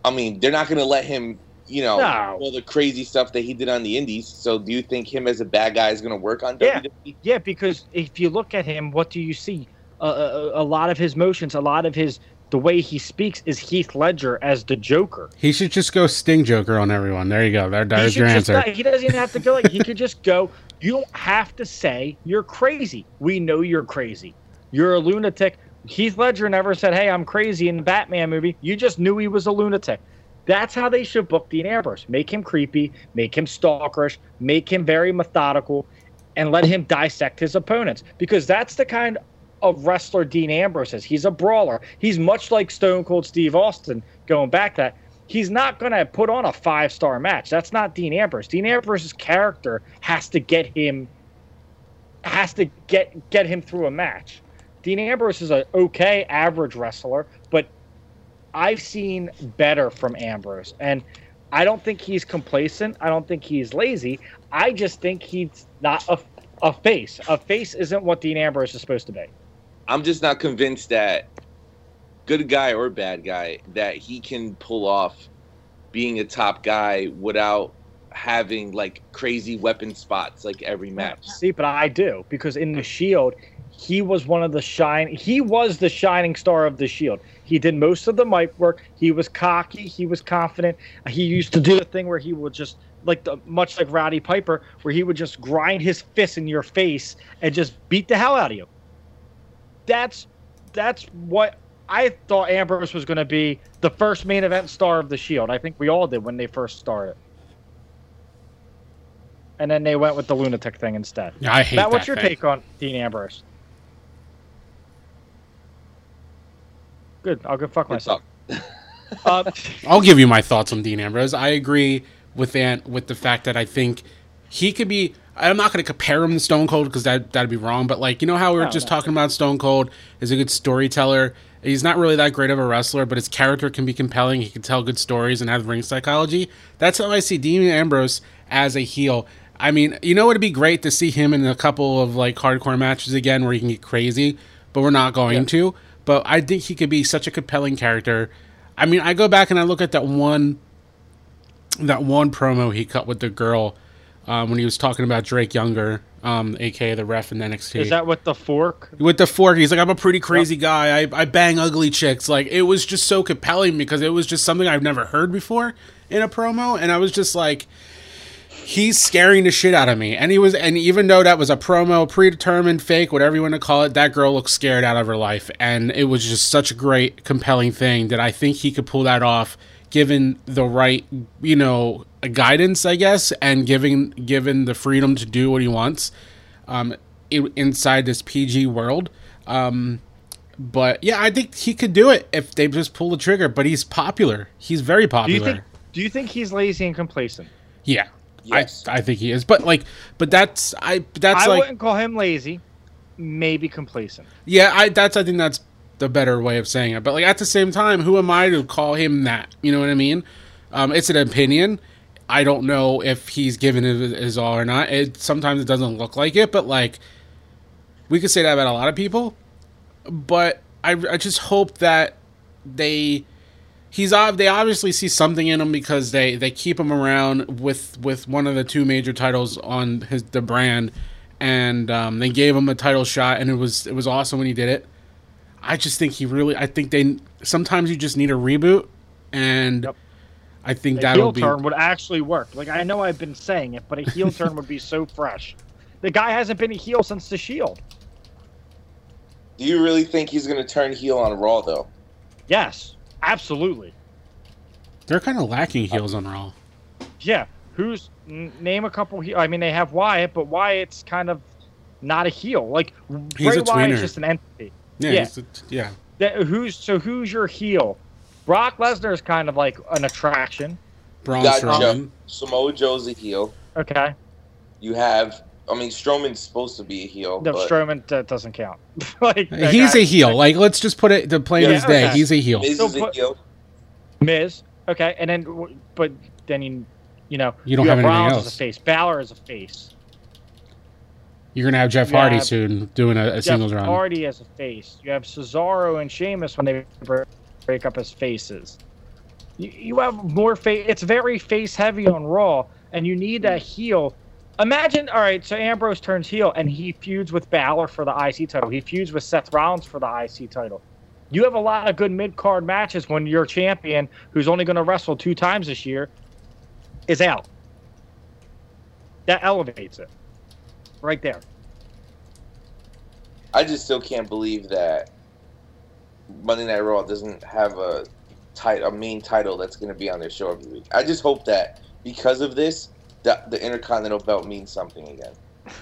I mean, they're not going to let him you know, No. all the crazy stuff that he did on the Indies. So do you think him as a bad guy is going to work on? Yeah. WWE? Yeah, because if you look at him, what do you see? Uh, a, a lot of his motions, a lot of his the way he speaks is Heath Ledger as the Joker. He should just go Sting Joker on everyone. There you go. There, He there's your answer. not- he doesn't even have to go. Like, he could just go. You don't have to say you're crazy. We know you're crazy. You're a lunatic. Heath Ledger never said, "Hey, I'm crazy" in the Batman movie. You just knew he was a lunatic. That's how they should book Dean Ambrose. Make him creepy, make him stalkerish, make him very methodical, and let him dissect his opponents. Because that's the kind of wrestler Dean Ambrose is. He's a brawler. He's much like Stone Cold Steve Austin. Going back that, he's not going to put on a five star match. That's not Dean Ambrose. Dean Ambrose's character has to get him has to get get him through a match. Dean Ambrose is a okay average wrestler, but I've seen better from Ambrose, and I don't think he's complacent. I don't think he's lazy. I just think he's not a a face. A face isn't what Dean Ambrose is supposed to be. I'm just not convinced that good guy or bad guy that he can pull off being a top guy without having like crazy weapon spots like every match. See, but I do because in the Shield, he was one of the shine. He was the shining star of the Shield. He did most of the mic work. He was cocky. He was confident. He used to do the thing where he would just like the much like Roddy Piper, where he would just grind his fist in your face and just beat the hell out of you. That's that's what I thought Ambrose was going to be the first main event star of the Shield. I think we all did when they first started. And then they went with the lunatic thing instead. Yeah, I hate Matt, what's your thing. take on Dean Ambrose? Good. I'll go fuck myself. Uh, I'll give you my thoughts on Dean Ambrose. I agree with that with the fact that I think he could be. I'm not going to compare him to Stone Cold because that that'd be wrong. But like you know how we were No, just no. talking about Stone Cold is a good storyteller. He's not really that great of a wrestler, but his character can be compelling. He can tell good stories and have ring psychology. That's how I see Dean Ambrose as a heel. I mean, you know, it'd be great to see him in a couple of like hardcore matches again where he can get crazy, but we're not going to. But I think he could be such a compelling character. I mean, I go back and I look at that one that one promo he cut with the girl um, when he was talking about Drake Younger, um, aka the ref in NXT. is that with the fork? with the fork, he's like, "I'm a pretty crazy guy. I, I bang ugly chicks." Like it was just so compelling because it was just something I've never heard before in a promo, and I was just like, he's scaring the shit out of me. And he was, and even though that was a promo, predetermined, fake, whatever you want to call it, that girl looked scared out of her life, and it was just such a great, compelling thing that I think he could pull that off, given the right, you know, guidance, I guess, and giving given the freedom to do what he wants, um, inside this PG world. Um, but yeah, I think he could do it if they just pull the trigger. But he's popular. He's very Do you popular. think? Do you think he's lazy and complacent? Yeah, Yes. I I think he is. But like, but that's I that's I like wouldn't call him lazy. Maybe complacent. yeah, I that's I think that's the better way of saying it. But like at the same time, who am I to call him that? You know what I mean? Um, it's an opinion. I don't know if he's given it his all or not. It sometimes it doesn't look like it, but like we could say that about a lot of people. But I I just hope that they he's ob- they obviously see something in him because they they keep him around with with one of the two major titles on his the brand and um, they gave him a title shot and it was it was awesome when he did it i just think he really i think they sometimes you just need a reboot and Yep. i think A that'll heel be turn would actually work. Like I know I've been saying it, but a heel turn would be so fresh. The guy hasn't been a heel since the Shield. Do you really think he's going to turn heel on Raw though? Yes, absolutely. they're kind of lacking heels on raw Yeah. Who's name a couple? He- I mean, they have Wyatt, but Wyatt's kind of not a heel. Like He's Bray a Wyatt's just an entity. yeah Yeah. he's a- yeah That, who's so? Who's your heel? Brock Lesnar is kind of like an attraction. braun got strowman Joe. Samoa Joe's a heel. Okay, You have, I mean, Strowman's supposed to be a heel. the but Strowman that doesn't count. like he's guy- a heel like let's just put it to plain Yeah, as day he's a heel Miz So is a heel. Miz. Okay, and then but then you you know You don't have anything Rollins else. as a face. Balor is a face. you're gonna have jeff You hardy have soon doing a, a Jeff singles run Hardy as a face. You have Cesaro and Sheamus when they break, break up as faces. You, you have more face. It's very face heavy on Raw, and you need that heel. Imagine, all right, so Ambrose turns heel and he feuds with Balor for the IC title. He feuds with Seth Rollins for the IC title. You have a lot of good mid card matches when your champion, who's only going to wrestle two times this year, is out. That elevates it. Right there. I just still can't believe that Monday Night Raw doesn't have a tit- a main title that's going to be on their show every week. I just hope that because of this, that the Intercontinental Belt means something again.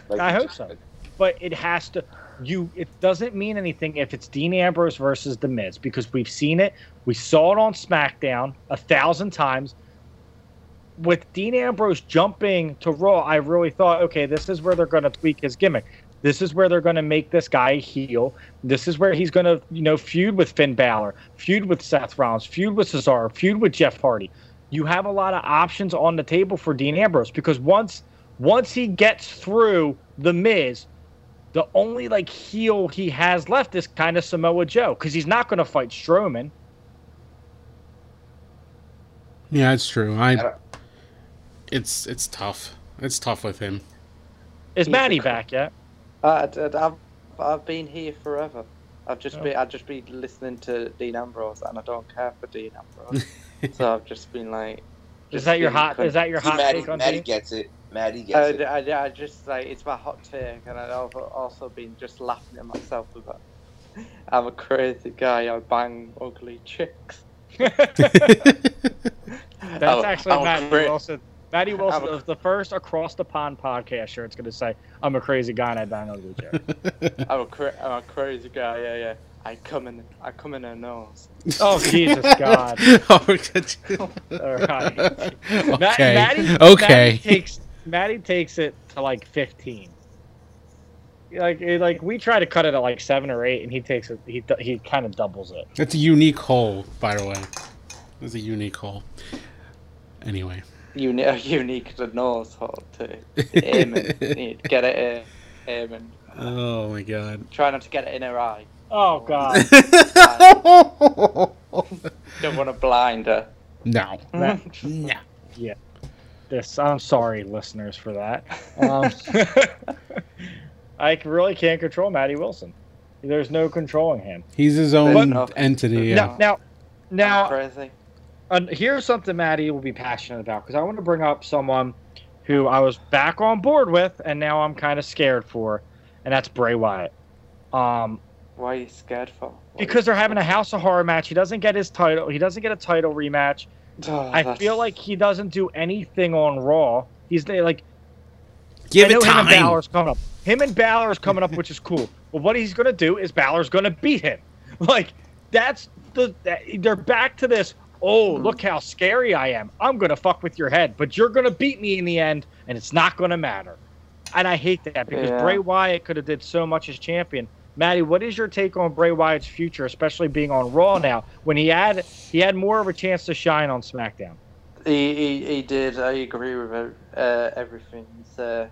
Like I hope so. But it has to. You. It doesn't mean anything if it's Dean Ambrose versus The Miz because we've seen it. We saw it on SmackDown a thousand times. With Dean Ambrose jumping to Raw, I really thought, okay, this is where they're going to tweak his gimmick. This is where they're going to make this guy heel. This is where he's going to, you know, feud with Finn Balor, feud with Seth Rollins, feud with Cesaro, feud with Jeff Hardy. You have a lot of options on the table for Dean Ambrose because once once he gets through the Miz, the only like heel he has left is kind of Samoa Joe because he's not going to fight Strowman. Yeah, it's true. I. don't- It's it's tough. It's tough with him. Is He's Matty a- back yet? Uh, d- d- I've, I've been here forever. I've just Oh. been I've just been listening to Dean Ambrose, and I don't care for Dean Ambrose. so I've just been like, Is that your hot? con- Is that your hot Maddie, take on Maddie Dean? gets it. Maddie I, gets it. I, I just like it's my hot take, and I've also been just laughing at myself about. I'm a crazy guy. I bang ugly chicks. That's I'm actually I'm a Matty Wilson. Matty Wilson a- is the first across the pond podcast shirt. It's going to say, "I'm a crazy guy and I bang ugly chicks." I'm a, cra- I'm a crazy guy. Yeah, yeah. I come in. I come in her nose. oh Jesus God! Oh, good. All right. Ma- okay. Matty, okay. Matty takes Matty takes it to like 15. Like it- like we try to cut it at like seven or eight, and he takes it. He he kind of doubles it. It's a unique hole, by the way. It's a unique hole. Anyway. Uni- unique to nose hole too. Aiming. Need get it in. Aiming. Oh my god. Try not to get it in her eye. Oh God! Don't want to blind her. no. That- No. this I'm sorry, listeners, for that. Um, I really can't control Matty Wilson. There's no controlling him. He's his own But- entity. Yeah. Now, now, now, crazy. And here's something Maddie will be passionate about because I want to bring up someone who I was back on board with, and now I'm kind of scared for, and that's Bray Wyatt. Um, Why are you scared for? Why because they're having a House of Horror match. He doesn't get his title. He doesn't get a title rematch. Oh, I that's- feel like he doesn't do anything on Raw. He's there, like Give I know it him and time. Balor's coming up. Him and Balor's coming up, which is cool. But what he's gonna do is Balor's gonna beat him. Like that's the that, they're back to this. Oh, look how scary I am. I'm gonna fuck with your head, but you're gonna beat me in the end, and it's not gonna matter. And I hate that because Yeah. Bray Wyatt could have did so much as champion. Maddie, what is your take on Bray Wyatt's future, especially being on Raw now, when he had he had more of a chance to shine on SmackDown? He, he, he did. I agree with uh, everything. It's, uh,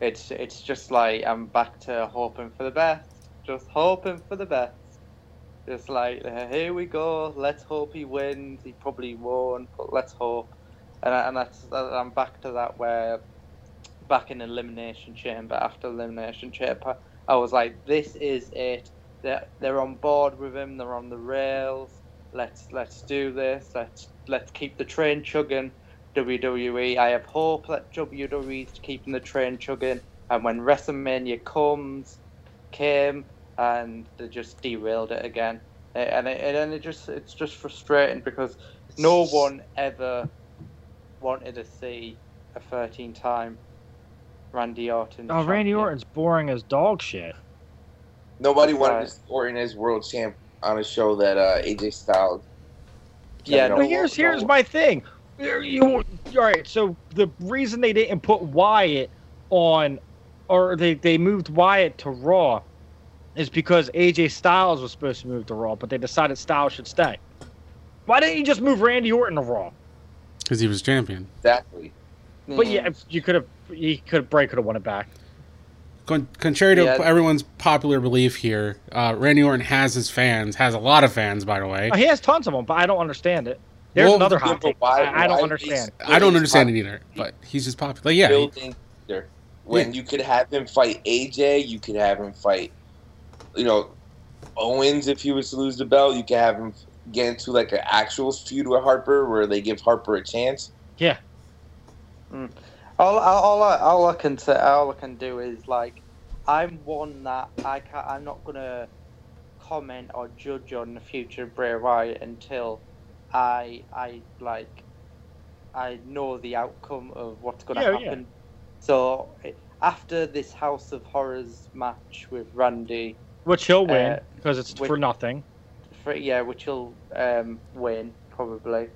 it's it's just like I'm back to hoping for the best. Just hoping for the best. Just like uh, here we go. Let's hope he wins. He probably won't, but let's hope. And I, and that's I'm back to that where back in elimination chamber after elimination chamber, I was like, this is it. They're they're on board with him. They're on the rails. Let's let's do this. Let's let's keep the train chugging. WWE. I have hope that WWE is keeping the train chugging. And when WrestleMania comes, came, and they just derailed it again, and it, and it just it's just frustrating because no one ever wanted to see a 13-time Randy Orton. Oh, Randy. Orton's boring as dog shit. Nobody wanted Right. to see Orton as world champ on a show that uh, AJ Styles. Yeah, No, But no, here's no. here's my thing. You, you- all right? So the reason they didn't put Wyatt on, or they they moved Wyatt to Raw, is because AJ Styles was supposed to move to Raw, but they decided Styles should stay. Why didn't you just move Randy Orton to Raw? Because he was champion. Exactly. But yeah, you could have. He could Bray could have won it back. Con- contrary to Yeah. everyone's popular belief here, uh, Randy Orton has his fans, has a lot of fans, by the way. Oh, he has tons of them, but I don't understand it. There's Well, another hot take. why- I, I don't understand. I don't He's understand it either, but he's just popular. Like, yeah, he- building there. When Yeah. you could have him fight AJ, you could have him fight, you know, Owens if he was to lose the belt. You could have him get into like an actual feud with Harper where they give Harper a chance. Yeah. All, all, I, all I can say, all I can do is like, I'm one that I can't. I'm not gonna comment or judge on the future of Bray Wyatt until I, I like, I know the outcome of what's gonna Yeah, yeah. happen. So eh, after this House of Horrors match with Randy, Which he'll win Uh, because it's which- for nothing. for, yeah, which he'll um, win probably.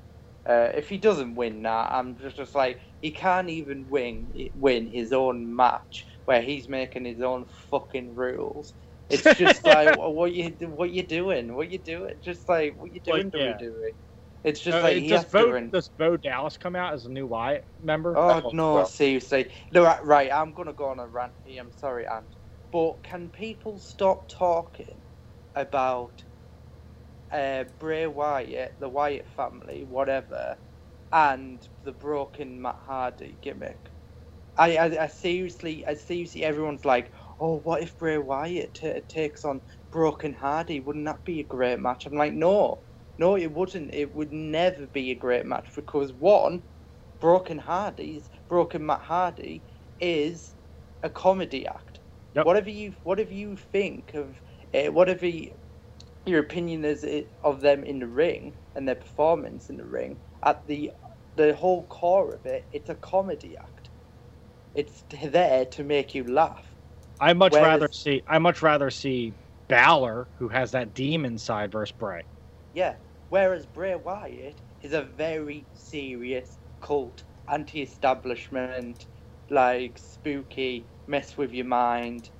Uh, if he doesn't win that, I'm just, just like he can't even win win his own match where he's making his own fucking rules. It's just like what you what you doing? What you doing? Just like what you doing? Like, yeah. doing? It's just Uh, like he does, has to Bo, does Bo Dallas come out as a new Wyatt member? Oh Oh, no, seriously. No, right, right, I'm gonna go on a rant here. I'm sorry, Ant, but can people stop talking about uh, Bray Wyatt, the Wyatt family, whatever, and the broken Matt Hardy gimmick? I, I, I seriously, I seriously, everyone's like, oh, what if Bray Wyatt t- takes on Broken Hardy? Wouldn't that be a great match? I'm like, no, no, it wouldn't. It would never be a great match because one, Broken Hardy's Broken Matt Hardy is a comedy act. Yep. Whatever you whatever you think of, uh, whatever your opinion is i- of them in the ring and their performance in the ring, at the the whole core of it, it's a comedy act. It's there to make you laugh. I much Whereas- rather see. I much rather see Balor, who has that demon side, versus Bray. Yeah. Whereas Bray Wyatt is a very serious cult, anti-establishment, like spooky, mess with your mind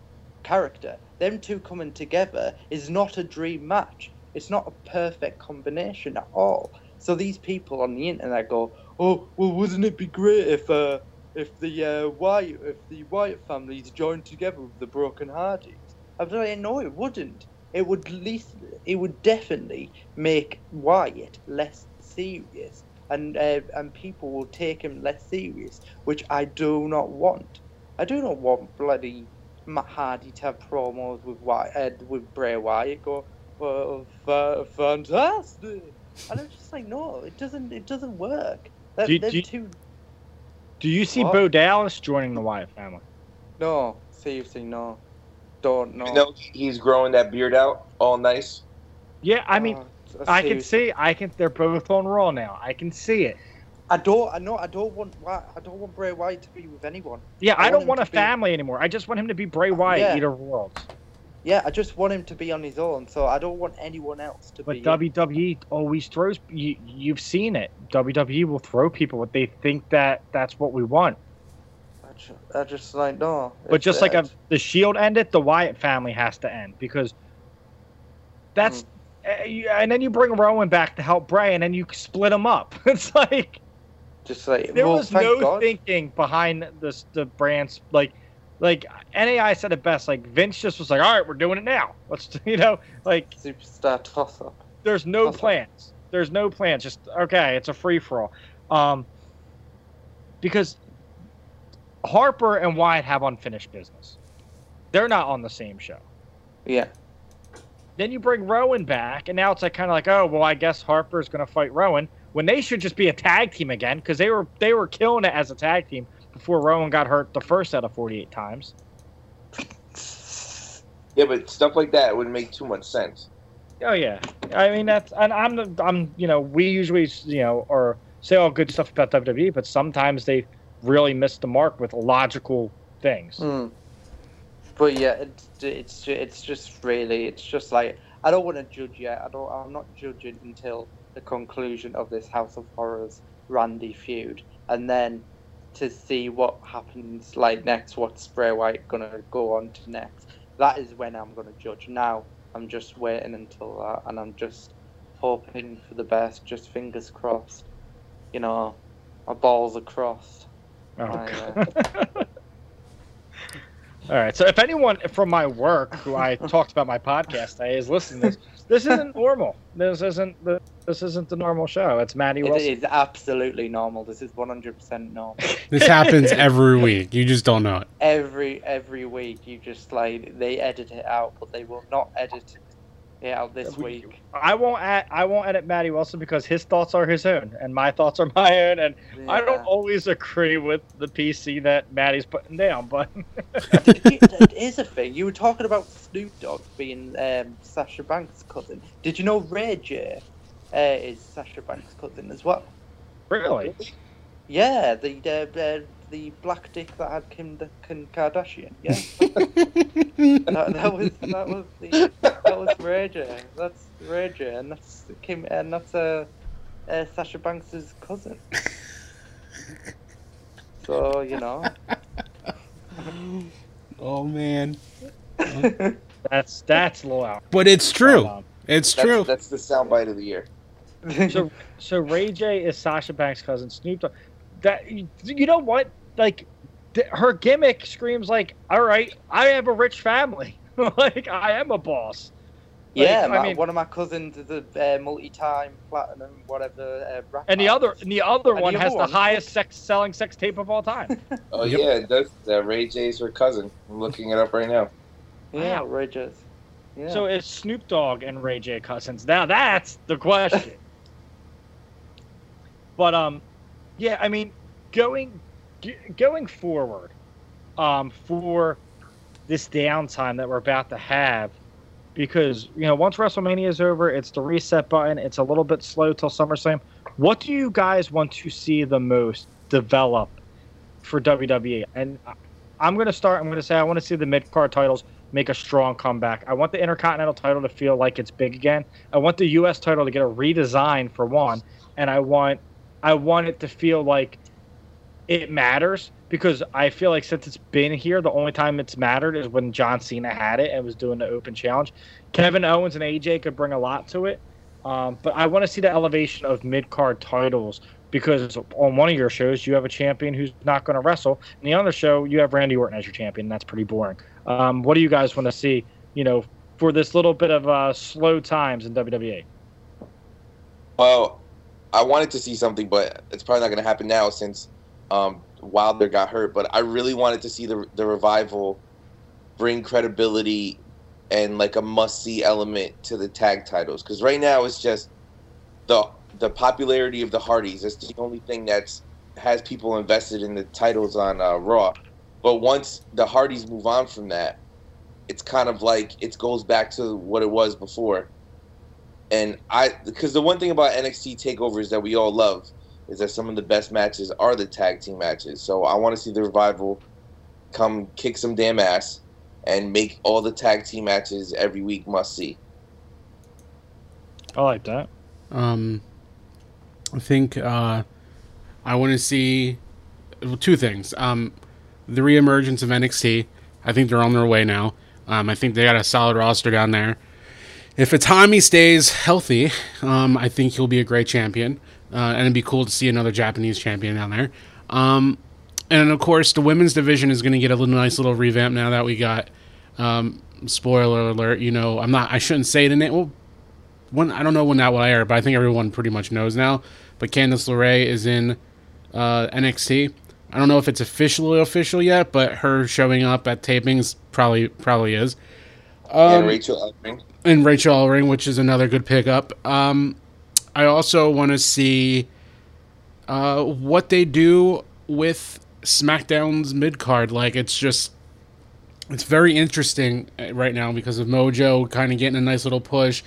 character. Them two coming together is not a dream match. It's not a perfect combination at all. So these people on the internet go, "Oh, well, wouldn't it be great if uh, if the uh, Wyatt if the Wyatt families joined together with the Broken Hardys?" I'm like, no, it wouldn't. It would least, it would definitely make Wyatt less serious, and uh, and people will take him less serious, which I do not want. I do not want bloody Matt Hardy to have promos with Wyatt, uh, with Bray Wyatt. Go, well, fa- fantastic, and I'm just like, no, it doesn't, it doesn't work. They're, Do you- they're do too. Do you see What? Bo Dallas joining the Wyatt family? No, seriously, no, don't know. You know, he's growing that beard out, all nice. Yeah, I mean, Oh, I can see. I can. They're both on Raw now. I can see it. I don't. I know. I don't want. Wy- I don't want Bray Wyatt to be with anyone. Yeah, I I, don't him want a to be- family anymore. I just want him to be Bray Wyatt, Yeah. Eater of Worlds. Yeah, I just want him to be on his own. So I don't want anyone else to But be. WWE always throws. You, you've seen it. WWE will throw people what they think that that's what we want. I just, I just like no. But just like a, the Shield ended, the Wyatt family has to end because that's. Mm. And then you bring Rowan back to help Bray, and then you split them up. It's like just like there well, was no God. thinking behind this the brands like like NAI said it best like Vince just was like all right we're doing it now. Let's you know like superstar toss up. there's no Awesome. plans. There's no plans. Just okay it's a free for all um because Harper and Wyatt have unfinished business. They're not on the same show. Yeah, then you bring Rowan back, and now it's like kind of like, oh, well, I guess Harper's going to fight Rowan when they should just be a tag team again because they were they were killing it as a tag team before Rowan got hurt the first out of forty eight times. Yeah, but stuff like that wouldn't make too much sense. Oh yeah, I mean that's and I'm the I'm you know we usually you know or say all good stuff about WWE, but sometimes they really miss the mark with logical things. Mm. But yeah, it's it's it's just really it's just like I don't want to judge yet. I don't. I'm not judging until the conclusion of this House of Horrors Randy feud, and then to see what happens like next. What's Bray Wyatt gonna go on to next? That is when I'm gonna judge. Now I'm just waiting until that, and I'm just hoping for the best. Just fingers crossed. You know, my balls are crossed. Oh, I, uh, God. All right. So if anyone from my work who I talked about my podcast today is listening to this, this isn't normal. This isn't the This isn't the normal show. It's Maddie It Wilson. is absolutely normal. This is 100% normal. This happens every week. You just don't know it. every every week, you just like they edit it out, but they will not edit it out this We- week. I won't. Add, I won't edit Maddie Wilson because his thoughts are his own, and my thoughts are my own, and I don't always agree with the PC that Maddie's putting down. But it is a thing. You were talking about Snoop Dogg being um, Sasha Banks' cousin. Did you know Ray J uh, is Sasha Banks' cousin as well? really, Yeah, the uh, uh, the black dick that had Kim, Kim Kardashian. Yeah, that, that was that was the that was Ray J. That's Ray J, and that's Kim, and that's uh, uh, Sasha Banks's cousin. So you know. Oh man. that's that's low out. But it's true. Um, It's That's, true. that's the soundbite of the year. so so Ray J is Sasha Banks' cousin. Snoop Dogg. That you know what? Like th- her gimmick screams like, "All right, I have a rich family. like I am a boss." Like, yeah, I mean- one of my cousins is a uh, multi-time platinum, whatever. Uh, And the other and the other And one the has other the highest sex selling sex tape of all time. Oh Yep. yeah, it does. Uh, Ray J's her cousin. I'm looking it up right now. yeah, Wow. outrageous. Yeah. So it's Snoop Dogg and Ray J cousins. Now that's the question. but um, yeah, I mean, going going forward, um, for this downtime that we're about to have, because you know once WrestleMania is over, it's the reset button. It's a little bit slow till SummerSlam. What do you guys want to see the most develop for WWE? And I'm going to start. I'm going to say I want to see the mid card titles make a strong comeback. I want the Intercontinental title to feel like it's big again. I want the US title to get a redesign for one, and I want I want it to feel like it matters because I feel like since it's been here, the only time it's mattered is when John Cena had it and was doing the open challenge. Kevin Owens and AJ could bring a lot to it, um, but I want to see the elevation of mid card titles because on one of your shows you have a champion who's not going to wrestle, and the other show you have Randy Orton as your champion. That's pretty boring. Um, what do you guys want to see? You know, for this little bit of uh, slow times in? WWE. Well, I wanted to see something, but it's probably not going to happen now since um, Wilder got hurt. But I really wanted to see the the revival bring credibility and like a must see element to the tag titles because right now it's just the the popularity of the Hardys. That's the only thing that's has people invested in the titles on uh, Raw. But once the Hardys move on from that, it's kind of like it goes back to what it was before. And I, because the one thing about NXT takeovers that we all love is that some of the best matches are the tag team matches. So I want to see the revival come kick some damn ass and make all the tag team matches every week must see. I like that. Um, I think uh, I want to see well, two things. Um, the reemergence of NXT. I think they're on their way now. Um, I think they got a solid roster down there. If Itami stays healthy, um, I think he'll be a great champion, uh, and it'd be cool to see another Japanese champion down there. Um, and of course, the women's division is going to get a little nice little revamp now that we got. Um, spoiler alert! You know, I'm not. I shouldn't say the name. Well, when I don't know when that will air, but I think everyone pretty much knows now. But Candice LeRae is in uh, NXT. I don't know if it's officially official yet, but her showing up at tapings probably probably is. Um, and Rachel Ellering. And Rachel Ellering, which is another good pickup. Um, I also want to see uh, what they do with SmackDown's mid card. Like it's just it's very interesting uh, right now because of Mojo kind of getting a nice little push.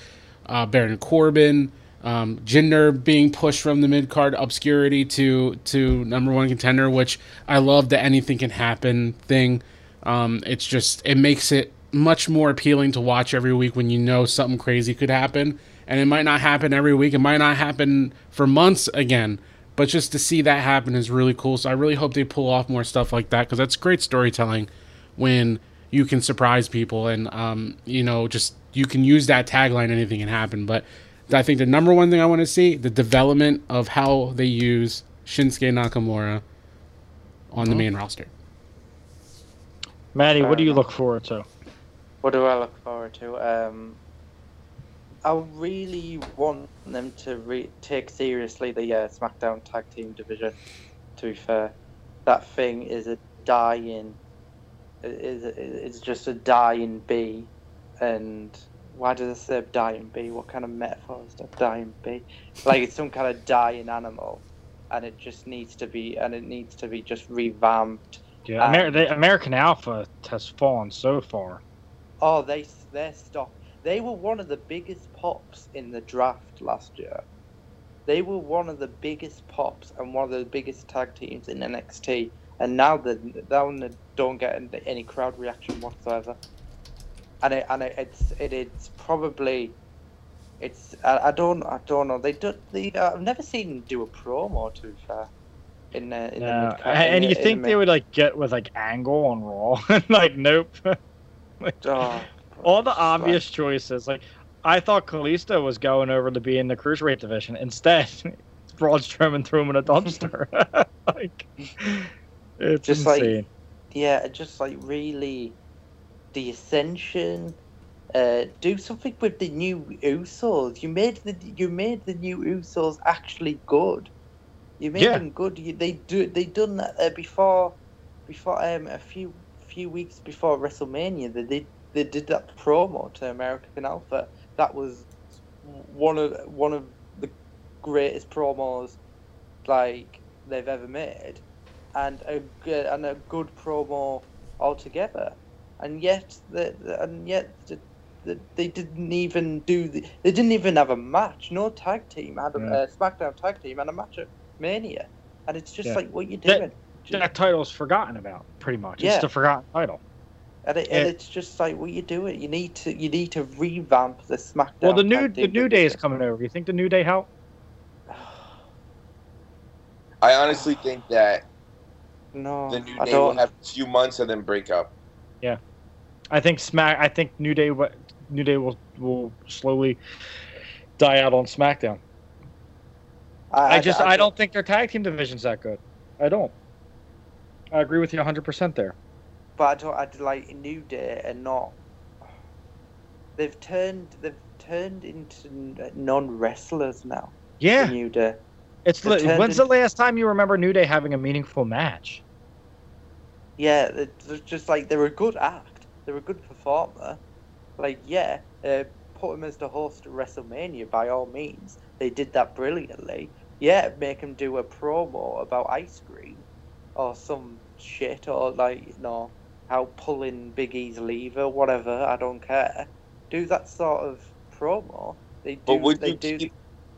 Uh, Baron Corbin, um, Jinder being pushed from the mid card obscurity to to number one contender, which I love the anything can happen thing. Um, it's just it makes it much more appealing to watch every week when you know something crazy could happen, and it might not happen every week. It might not happen for months again, but just to see that happen is really cool. So I really hope they pull off more stuff like that because that's great storytelling when you can surprise people and um, you know just you can use that tagline anything can happen but i think the number one thing i want to see the development of how they use shinsuke nakamura on the main roster Maddie, what do you Fair look forward to? What do I look forward to? Um, I really want them to re- take seriously the uh, SmackDown Tag Team division. To be fair, that thing is a dying, is is just a dying bee, and why does it say dying bee? What kind of metaphor is that dying bee? Like it's some kind of dying animal, and it just needs to be, and it needs to be just revamped. Yeah, Amer- the American Alpha has fallen so far. Oh, they they stopped. They were one of the biggest pops in the draft last year. They were one of the biggest pops and one of the biggest tag teams in NXT, and now they now they don't get any crowd reaction whatsoever. And it and it, it's it, it's probably it's I, I don't I don't know they do they uh, I've never seen them do a promo to be fair. In, uh, in Yeah, the and, in you in think the they would like get with like Angle on Raw? like, nope. Oh, All the like- obvious choices. Like, I thought Kalisto was going over to be in the cruiserweight division. Instead, Braun Strowman threw him in a dumpster. like, it's Just like- insane. yeah, just like really, the Ascension. Uh, do something with the new Usos. You made the you made the new Usos actually good. You made Yeah. them good. You, they do they done that uh, before, before um a few few weeks before WrestleMania. They did they did that promo to American Alpha. That was one of one of the greatest promos like they've ever made, and a good and a good promo altogether. And yet, the, the- and yet the, the, they didn't even do the, they didn't even have a match. No tag team had a Yeah. uh, SmackDown tag team and a match at Mania, and it's just Yeah. like what you That- doing. That title's forgotten about, pretty much. Yeah. It's the forgotten title. And, it, and Yeah. it's just like what you doing. You need to you need to revamp the SmackDown. Well, the new the new day is coming over. You think the new day help? I honestly think that No, the new I day will don't. have a few months and then break up. Yeah, I think Smack. I think New Day. wa- New Day will will slowly die out on SmackDown. I, just I, don't think their tag team division's that good. I don't. I agree with you 100 percent there. But I don't. I'd like New Day and not. They've turned. They've turned into non wrestlers now. Yeah, New Day. it's They've li- turned when's the last time you remember New Day having a meaningful match? Yeah, they're they're just like they're a good act. They're a good performer. Like yeah, uh, put him as the host of WrestleMania by all means. They did that brilliantly. Yeah, make him do a promo about ice cream, or some shit, or like you know how pulling Big E's lever, whatever. I don't care. Do that sort of promo. They do. But would they you do. keep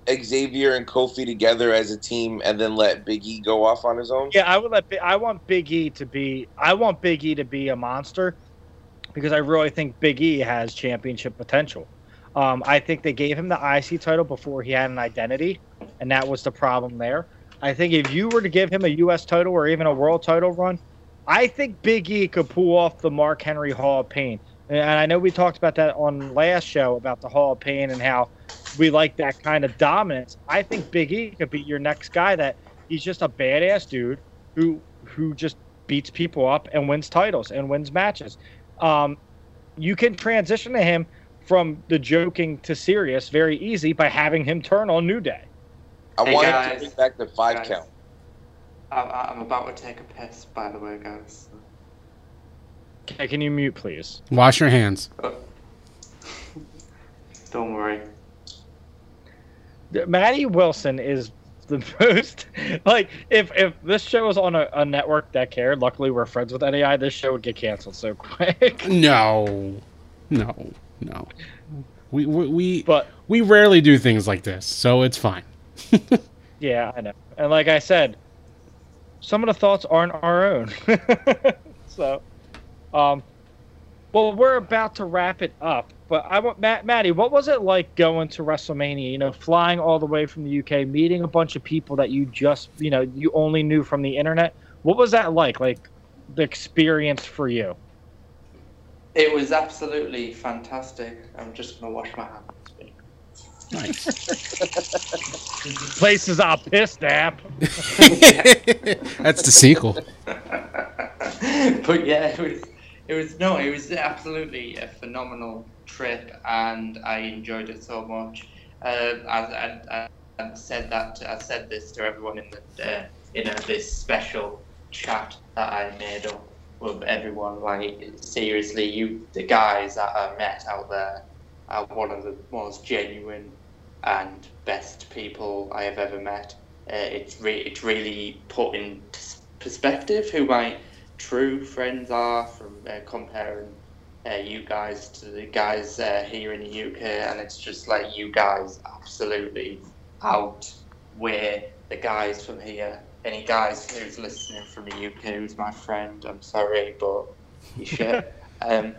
Xavier and Kofi together as a team and then let Big E go off on his own? Yeah, I would let. Bi- I want Big E to be. I want Big E to be a monster because I really think Big E has championship potential. Um, I think they gave him the IC title before he had an identity, and that was the problem there. I think if you were to give him a U.S. title or even a world title run, I think Big E could pull off the Mark Henry Hall of Pain. And I know we talked about that on last show about the Hall of Pain and how we like that kind of dominance. I think Big E could be your next guy that he's just a badass dude who who just beats people up and wins titles and wins matches. Um, you can transition to him from the joking to serious very easy by having him turn on New Day. I Hey, want guys. to bring back the five Guys. count. I'm, I'm about to take a piss, by the way, guys. Okay, can you mute, please? Wash your hands. Uh, don't worry. Maddie Wilson is the most like if if this show was on a, a network that cared. Luckily, we're friends with NAI. This show would get canceled so quick. No, no, no. We we we, But we rarely do things like this, so it's fine. yeah, I know. And like I said, some of the thoughts aren't our own. so, um, well, we're about to wrap it up. But I want Matt, Maddie, what was it like going to WrestleMania? You know, flying all the way from the UK, meeting a bunch of people that you just, you know, you only knew from the internet. What was that like? Like the experience for you? It was absolutely fantastic. I'm just gonna wash my hands. Nice. Places are pissed app. That's the sequel. but yeah, it was it was no, it was absolutely a phenomenal trip, and I enjoyed it so much. Uh, I, I, I said that I said this to everyone in the uh, in a, this special chat that I made up with everyone. Like seriously, you the guys that I met out there are one of the most genuine and best people I have ever met. Uh, it's re- it's really put in perspective who my true friends are from uh, comparing uh, you guys to the guys uh, here in the UK, and it's just like you guys absolutely outweigh the guys from here. Any guys who's listening from the UK who's my friend, I'm sorry, but you shit. um.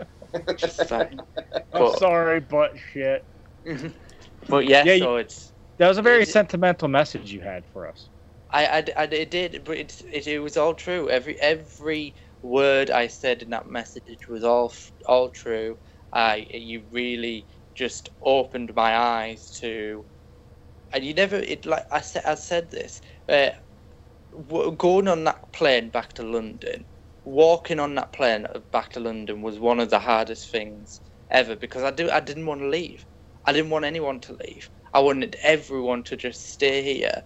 I'm sorry, but shit. But yeah, Yeah, so it's That was a very sentimental message you had for us. I, I, I it did, but it, it it was all true. Every every word I said in that message was all all true. I you really just opened my eyes to, and you never it like I said I said this. Uh, going on that plane back to London, walking on that plane back to London was one of the hardest things ever because I do I didn't want to leave. I didn't want anyone to leave. I wanted everyone to just stay here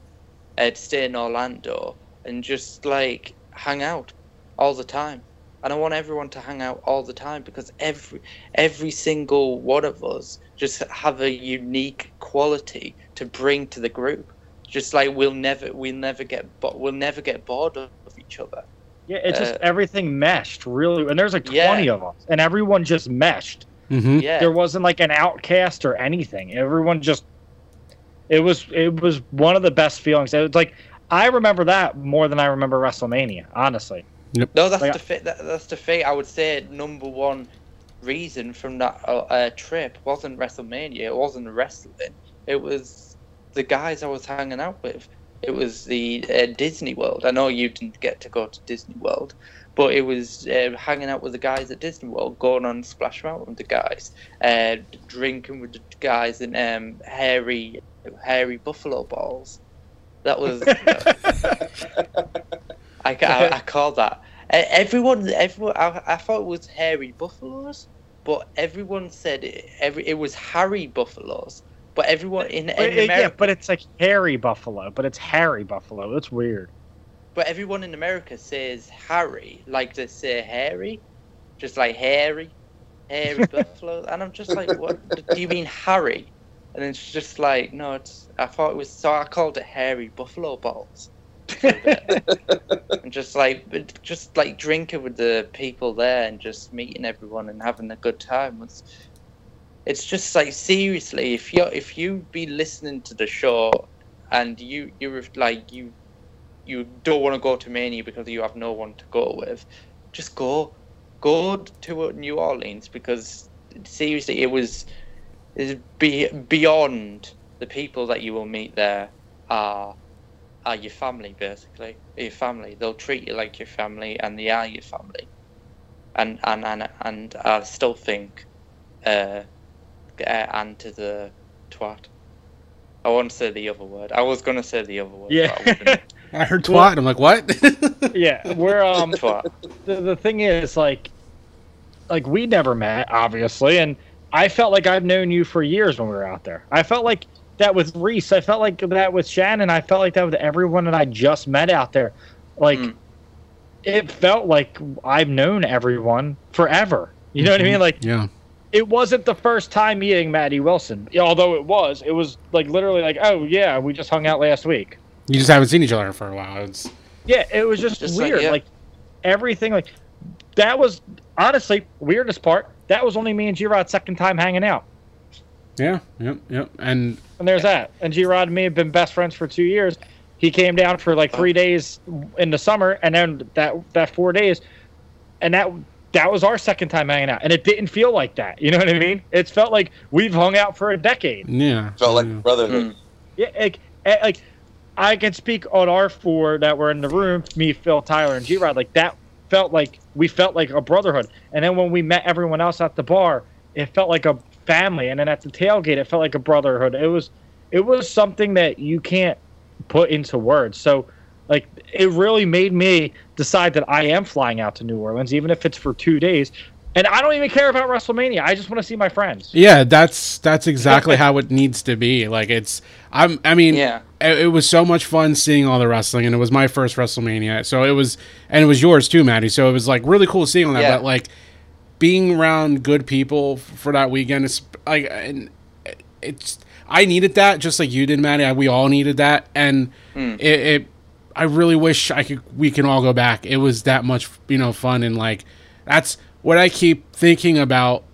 uh, to stay in Orlando and just like hang out all the time. And I want everyone to hang out all the time because every every single one of us just have a unique quality to bring to the group. Just like we'll never we'll never get bo- we'll never get bored of each other. Yeah, it's just Uh, everything meshed really, and there's like Yeah. twenty of us, and everyone just meshed. Mm-hmm. Yeah. There wasn't like an outcast or anything. Everyone just it was it was one of the best feelings. It was like I remember that more than I remember WrestleMania, honestly. No, that's Like- the fit. That, that's the thing. I would say number one reason from that uh, uh, trip wasn't WrestleMania. It wasn't wrestling. It was the guys I was hanging out with. It was the uh, Disney World. I know you didn't get to go to Disney World, but it was uh, hanging out with the guys at Disney World, going on Splash Mountain with the guys, uh, drinking with the guys in um, hairy, hairy buffalo balls. That was. I, I, I called that. Everyone, everyone, I, I thought it was hairy buffaloes, but everyone said it, every it was Harry buffaloes. But everyone in, in America, yeah, but it's like hairy buffalo, but it's Harry buffalo. That's weird. But everyone in America says Harry, like they say hairy, just like hairy, hairy buffalo. And I'm just like, what do you mean Harry? And it's just like, no, it's. I thought it was so. I called it hairy buffalo balls. for a bit. and just like just like drinking with the people there and just meeting everyone and having a good time was it's just like seriously if you if you be listening to the show and you you're like you you don't want to go to Mania because you have no one to go with. Just go go to New Orleans because seriously it was is be beyond the people that you will meet there are are your family basically. Your family they'll treat you like your family and they are your family. And and and, and I still think uh, and to the twat. I want to say the other word. I was gonna say the other word but I Yeah. I heard twat. I'm like, what? yeah. We're um twat the, the thing is like like we never met obviously and i felt like i've known you for years when we were out there i felt like that with reese i felt like that with shannon i felt like that with everyone that i just met out there like Mm. it felt like i've known everyone forever you know what i mean like yeah. it wasn't the first time meeting maddie wilson although it was it was like literally like oh yeah we just hung out last week You just haven't seen each other for a while. It's yeah, it was just, Just like, weird. yeah. Like, everything, like that was honestly weirdest part. That was only me and G Rod second time hanging out, yeah, yep, yep. And and there's that. And G Rod and me have been best friends for two years. He came down for like three days in the summer, and then that that four days, and that that was our second time hanging out, and it didn't feel like that. You know what I mean? It felt like we've hung out for a decade. yeah, Felt like yeah. brotherhood. Yeah, like, eh, like I can speak on our four that were in the room, me, Phil, Tyler, and G Rod. Like that felt like we felt like a brotherhood. And then when we met everyone else at the bar, it felt like a family. And then at the tailgate, it felt like a brotherhood. It was, it was something that you can't put into words. So, like, it really made me decide that I am flying out to New Orleans, even if it's for two days, And I don't even care about WrestleMania. I just want to see my friends. Yeah, that's that's exactly how it needs to be. Like it's I'm I mean Yeah. it, it was so much fun seeing all the wrestling and it was my first WrestleMania. So it was and it was yours too, Maddie. So it was like really cool seeing all that Yeah. but like being around good people f- for that weekend is like and it's I needed that just like you did, Maddie. I, we all needed that and Hmm. it, it I really wish I could we can all go back. It was that much, you know, fun and like that's what I keep thinking about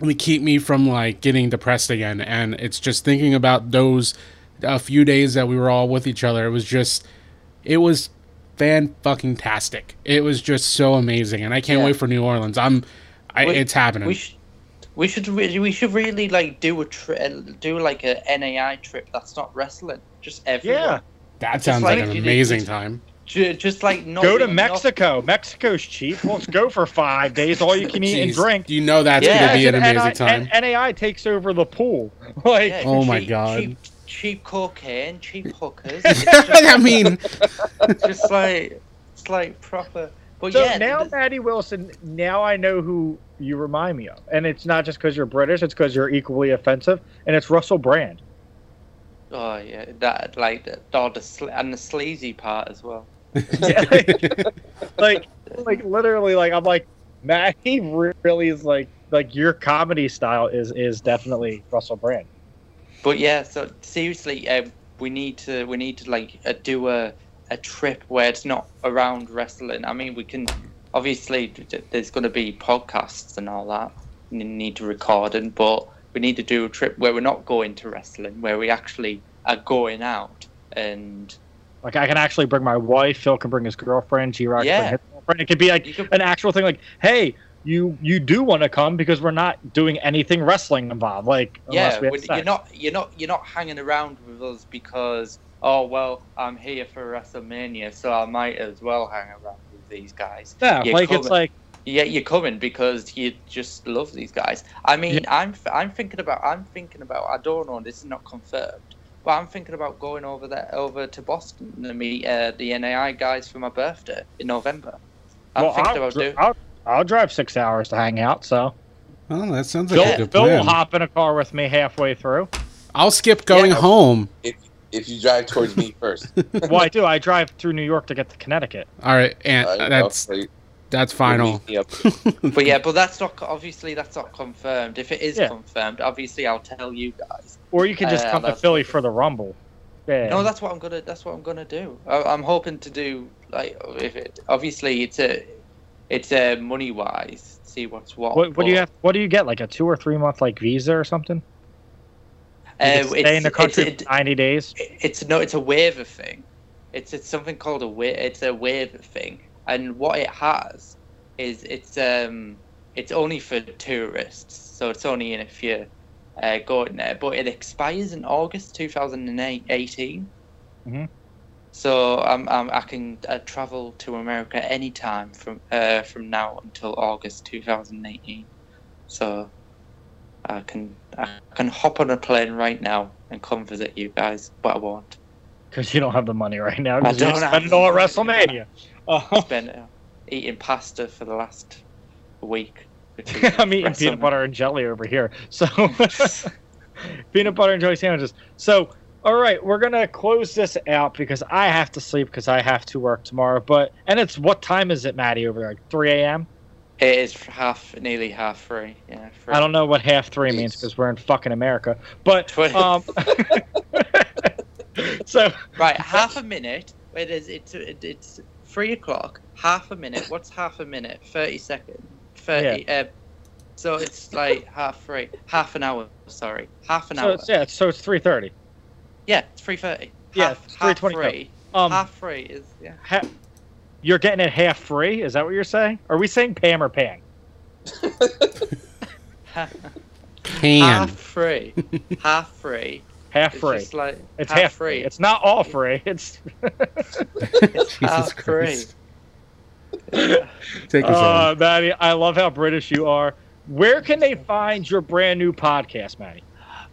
to keep me from like getting depressed again and it's just thinking about those a few days that we were all with each other it was just it was fan fucking tastic it was just so amazing and i can't Yeah. wait for new orleans i'm I, We- it's happening We should, we should really, we should really like do a tri- uh, do like a NAI trip that's not wrestling, just everyone. Yeah. that sounds like like, an you did- amazing time Ju- just like not Go to not- Mexico. Mexico's cheap. Let's go for five days. All you can eat and drink. you know that's Yeah. gonna be an amazing NI time and NAI takes over the pool. Like, Yeah, Oh my God. Cheap, cheap cocaine, cheap hookers. It's just, i mean just like it's like proper. But so yeah, now, th- Maddie Wilson, now I know who you remind me of. And it's not just because you're British, it's because you're equally offensive. And it's Russell Brand. oh yeah, that like the, oh, the sl- and the sleazy part as well. Yeah, like, like, like, literally, like, I'm like, Maddie really is like, like, your comedy style is is definitely Russell Brand. But yeah, so seriously, um, we need to we need to like uh, do a a trip where it's not around wrestling. I mean, we can obviously there's going to be podcasts and all that. We need to record and but we need to do a trip where we're not going to wrestling, where we actually are going out and Like, I can actually bring my wife. Phil can bring his girlfriend. G Rod Yeah. bring his girlfriend. It could be like an actual thing. Like, hey, you you do want to come because we're not doing anything wrestling involved. Like, unless yeah, we have sex. you're not you're not you're not hanging around with us because oh well I'm here for WrestleMania, so I might as well hang around with these guys. Yeah, you're like it's coming- like Yeah, you're coming because you just love these guys. I mean, I'm I'm thinking about I'm thinking about I don't know this is not confirmed, but I'm thinking about going over there over to Boston to meet uh, the NAI guys for my birthday in November. I'm well, thinking I'll, about dri- doing. I'll, I'll drive six hours to hang out. So oh that sounds like Phil, a good Phil will hop in a car with me halfway through. i'll skip going Yeah. home If if you drive towards me first. well, I do. I drive through New York to get to Connecticut. all right and Uh, that's you know, that's final meet. But yeah, but that's not obviously that's not confirmed. If it is Yeah. confirmed, obviously I'll tell you guys. Or you can just Uh, come to Philly for the Rumble. Yeah. No, that's what I'm gonna. That's what I'm gonna do. I, I'm hoping to do like if it. Obviously, it's a, it's a money wise. See what's what. what, what do you have? What do you get? Like a two or three month like visa or something? Uh, can stay in the country it's- for ninety days. It's no. It's a waiver thing. It's it's something called a wa- It's a waiver thing, and what it has is it's um it's only for tourists, so it's only in if you're uh, going there. But it expires in August 2018. Mhm. So um, I can uh, travel to America anytime from uh, from now until August 2018. So I can I can hop on a plane right now and come visit you guys, but I won't. Because you don't have the money right now. I don't have it all at money. WrestleMania. Uh, Been uh, eating pasta for the last week. I'm eating peanut butter and jelly over here. So peanut butter and jelly sandwiches. So all right, we're gonna close this out because I have to sleep because I have to work tomorrow. But and it's what time is it, Maddie? Over there, like 3 a.m. It is half, nearly half three. Yeah, free. I don't know what half three means because we're in fucking America. But um, so Right, half a minute. Wait, it's it's it's three o'clock. Half a minute. What's half a minute? Thirty seconds. Thirty. Uh, so it's like half three. Half an hour. Sorry, half an so hour. it's, yeah, so it's 3:30. Yeah, it's three thirty. Yeah, half, it's half 3:20. free. Um, half free is yeah. ha- you're getting it half free. Is that what you're saying? Are we saying Pam or Pan? Can. half free. half free. Half It's free. just like It's half, free. It's not all free. It's Jesus half free. Christ. Take us uh, on. Maddie. I love how British you are. Where can they find your brand new podcast, Maddie?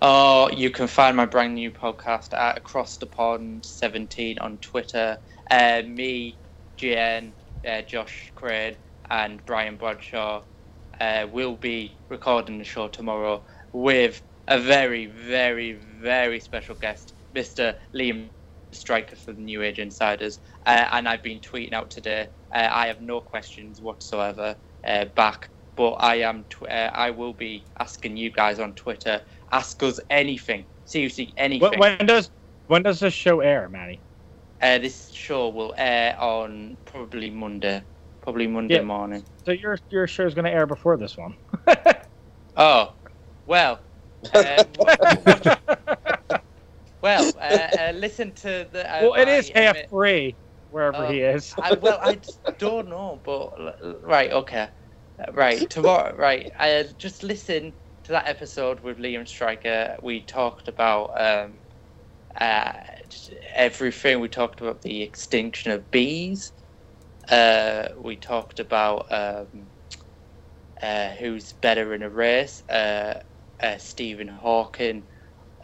Oh, you can find my brand new podcast at Across the Pond 17 on Twitter. Uh, me, Jen, uh, Josh Crane, and Brian Bradshaw uh, will be recording the show tomorrow with a very, very, very special guest, Mr. Liam Stryker from the New Age Insiders. Uh, and I've been tweeting out today. Uh, I have no questions whatsoever uh, back, but I am. Tw- uh, I will be asking you guys on Twitter. Ask us anything. Seriously, anything. When, does when does this show air, Maddie? Uh, this show will air on probably Monday, probably Monday Yeah. morning. So your your show is going to air before this one. Oh, well, well, uh, uh, listen to the. Uh, well, it is half free wherever Oh. he is. I, well, I don't know, but right, okay, right tomorrow, right. I just listen to that episode with Liam Stryker. We talked about um, uh, everything. We talked about the extinction of bees. Uh, we talked about um, uh, who's better in a race, uh, Stephen Hawking,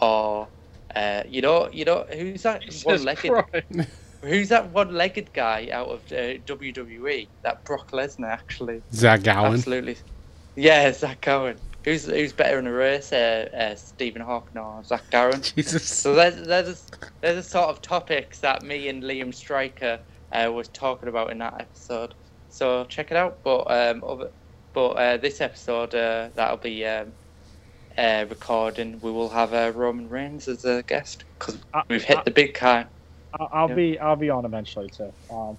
or uh, you know, you know, who's that Jesus one-legged? Christ. Who's that one-legged guy out of uh, WWE? That Brock Lesnar, actually. Zach Gowen. Absolutely. Yeah, Zach Gowen. Who's who's better in a race, uh, uh, Stephen Hawking or Zach Gowen? Jesus. So there's there's a, there's a sort of topics that me and Liam Stryker uh, was talking about in that episode. So check it out. But um, other, but uh, this episode uh, that'll be um, uh, recording. We will have uh, Roman Reigns as a guest because Uh, we've hit the big time. I'll, I'll Yeah. be I'll be on eventually too. Um,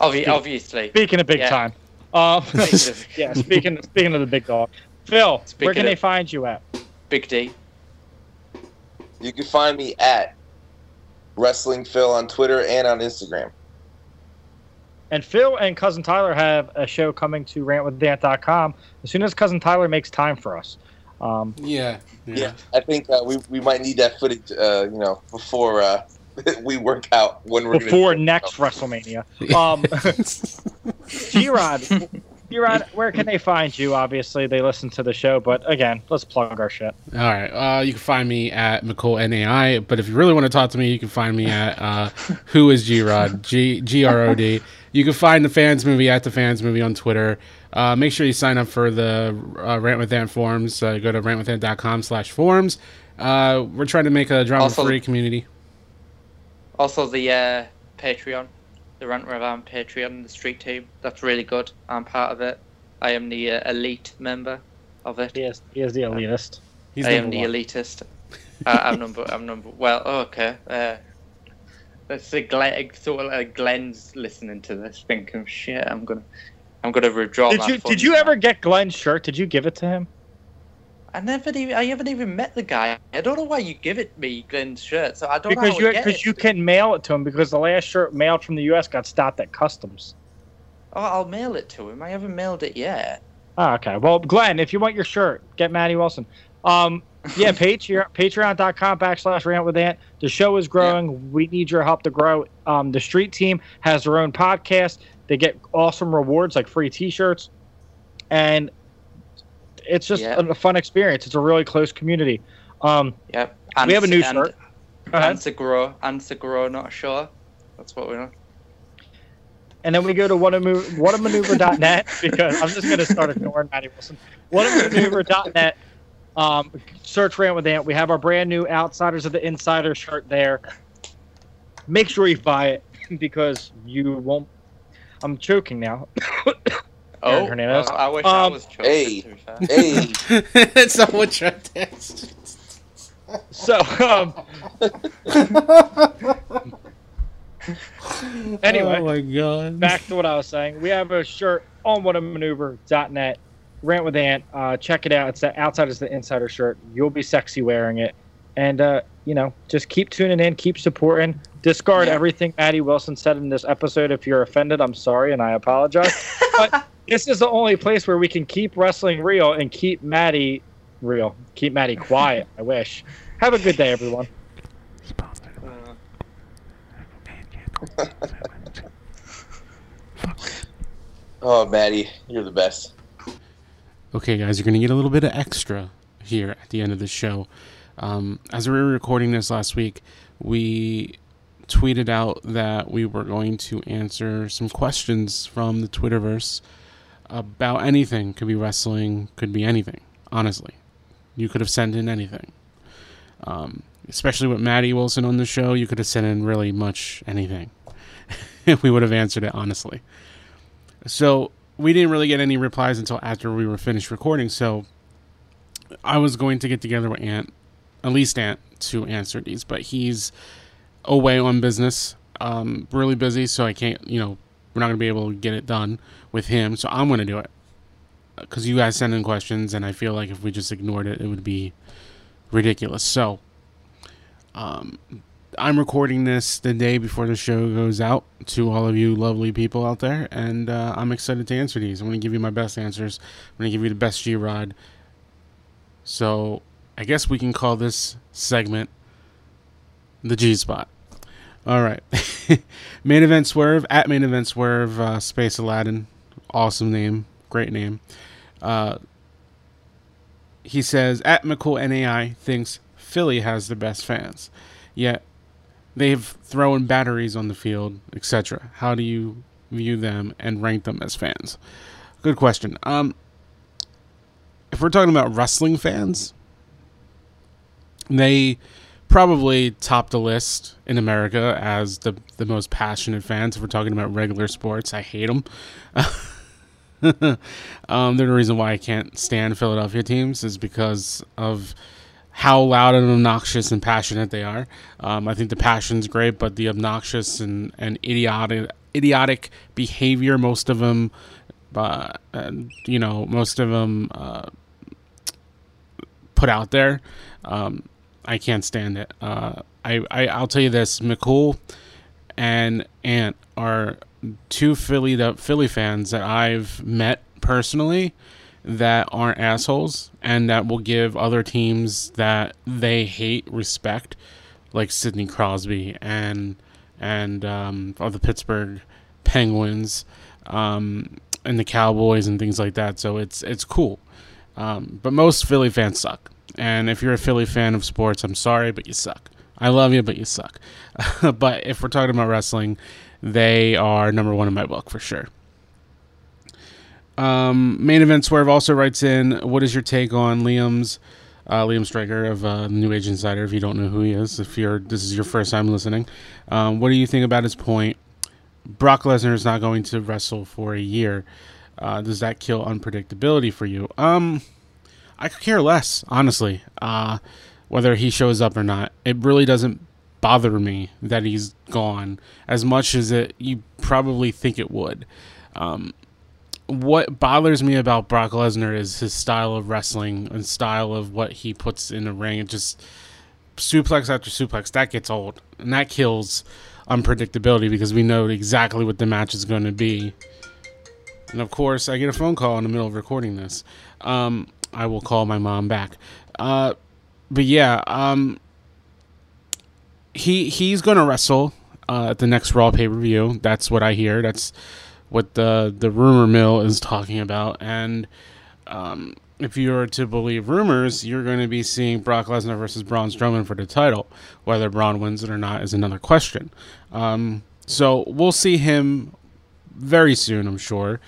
Obvi- obviously. speaking of big Yeah. time, um, Speaking of- yeah. Speaking speaking of the big dog, Phil, Speaking where can of- they find you at? Big D. You can find me at Wrestling Phil on Twitter and on Instagram. And Phil and cousin Tyler have a show coming to rantwithant.com as soon as cousin Tyler makes time for us. Um, Yeah. Yeah, I think uh, we we might need that footage, uh, you know, before uh, we work out when we're before gonna next WrestleMania. Um, G-Rod, G-Rod, where can they find you? Obviously, they listen to the show, but again, let's plug our shit. All right. Uh, you can find me at McCool NAI, but if you really want to talk to me, you can find me at uh, Who is G Rod? G G R O D. You can find the fans movie at the fans movie on Twitter. Uh, make sure you sign up for the uh, Rant with Ant forums. Uh, go to rantwithant.com slash forums. Uh, we're trying to make a drama-free community. Also the uh, Patreon, the Rant with Ant Patreon, the street team. That's really good. I'm part of it. I am the uh, elite member of it. He he is the elitist. He's I am the one. elitist. uh, I'm number. I'm number. Well, okay. Uh, let's say Glenn. Sort of like Glenn's listening to this, thinking, "Shit, I'm gonna, I'm gonna withdraw." Did you did you now." ever get Glenn's shirt? Did you give it to him? I never even. I haven't even met the guy. I don't know why you give it me Glenn's shirt. So I don't know Because how you I get because you can mail it to him because the last shirt mailed from the U.S. got stopped at customs. Oh, I'll mail it to him. I haven't mailed it yet. Oh, okay. Well, Glenn, if you want your shirt, get Maddie Wilson. Um, yeah, Patreon, patreon.com backslash rant with ant. The show is growing. We need your help to grow. Um, the street team has their own podcast. They get awesome rewards like free t-shirts. And it's just Yeah. a, fun experience. It's a really close community. Um, Yep. we have a new and, shirt. Answer grow. Answer grow. Not sure. That's what we know. And then we go to whatamaneuver, whatamaneuver.net because I'm just going to start ignoring Maddie Wilson. Whatamaneuver.net. Um, search Rant with Ant. We have our brand new Outsiders of the Insider shirt there. Make sure you buy it because you won't. I'm choking now. Oh, Hernandez. well, I wish I Um, was choking. Hey. To be fair. Hey, Someone tried to So, um, anyway, Oh my god. back to what I was saying. We have a shirt on whatamaneuver.net. Rant with Ant. Uh, check it out. It's the outside is the Insider shirt. You'll be sexy wearing it. And, uh, you know, just keep tuning in, keep supporting. Discard Yeah. everything Maddie Wilson said in this episode. If you're offended, I'm sorry and I apologize. but this is the only place where we can keep wrestling real and keep Maddie real. Keep Maddie quiet, I wish. Have a good day, everyone. Oh Maddie, you're the best. Okay, guys, you're going to get a little bit of extra here at the end of the show. Um, as we were recording this last week, we tweeted out that we were going to answer some questions from the Twitterverse. about anything. Could be wrestling, could be anything. Honestly, you could have sent in anything. Um, especially with Maddie Wilson on the show, you could have sent in really much anything. If we would have answered it honestly. So we didn't really get any replies until after we were finished recording. So I was going to get together with Ant, at least Ant, to answer these, but he's away on business, um, really busy. So I can't, you know, we're not going to be able to get it done with him. So I'm going to do it because you guys send in questions, and I feel like if we just ignored it, it would be ridiculous. So um, I'm recording this the day before the show goes out to all of you lovely people out there, and uh, I'm excited to answer these. I'm going to give you my best answers. I'm going to give you the best G Rod. So I guess we can call this segment the G Spot. All right. main event swerve at main event swerve uh, space Aladdin. Awesome name. Great name. Uh, he says at McCool NAI thinks Philly has the best fans, yet they've thrown batteries on the field, etc. How do you view them and rank them as fans? Good question. Um, if we're talking about wrestling fans, they probably top the list in America as the the most passionate fans. If we're talking about regular sports, I hate them. um, the reason why I can't stand Philadelphia teams is because of how loud and obnoxious and passionate they are. Um, I think the passion's great, but the obnoxious and, and idiotic idiotic behavior, most of them, uh, you know, most of them uh, put out there, um, I can't stand it. Uh, I, I I'll tell you this: McCool and Ant are two Philly the Philly fans that I've met personally that aren't assholes and that will give other teams that they hate respect, like Sidney Crosby and and um, or the Pittsburgh Penguins um, and the Cowboys and things like that. So it's it's cool. Um, but most Philly fans suck. And if you're a Philly fan of sports, I'm sorry, but you suck. I love you, but you suck. but if we're talking about wrestling, they are number one in my book for sure. Um, main event swerve also writes in, "What is your take on Liam's uh, Liam Stryker of uh, New Age Insider? If you don't know who he is, if you're this is your first time listening, um, what do you think about his point? Brock Lesnar is not going to wrestle for a year. Uh, does that kill unpredictability for you? Um, I could care less, honestly. Uh, whether he shows up or not, it really doesn't bother me that he's gone as much as it you probably think it would. Um, what bothers me about Brock Lesnar is his style of wrestling and style of what he puts in the ring. It just suplex after suplex that gets old and that kills unpredictability because we know exactly what the match is going to be. And of course, I get a phone call in the middle of recording this. Um, I will call my mom back. Uh, but yeah, um, he he's to wrestle uh, at the next Raw pay per view. That's what I hear. That's what the the rumor mill is talking about. And um, if you are to believe rumors, you're going to be seeing Brock Lesnar versus Braun Strowman for the title. Whether Braun wins it or not is another question. Um, so we'll see him very soon, I'm sure.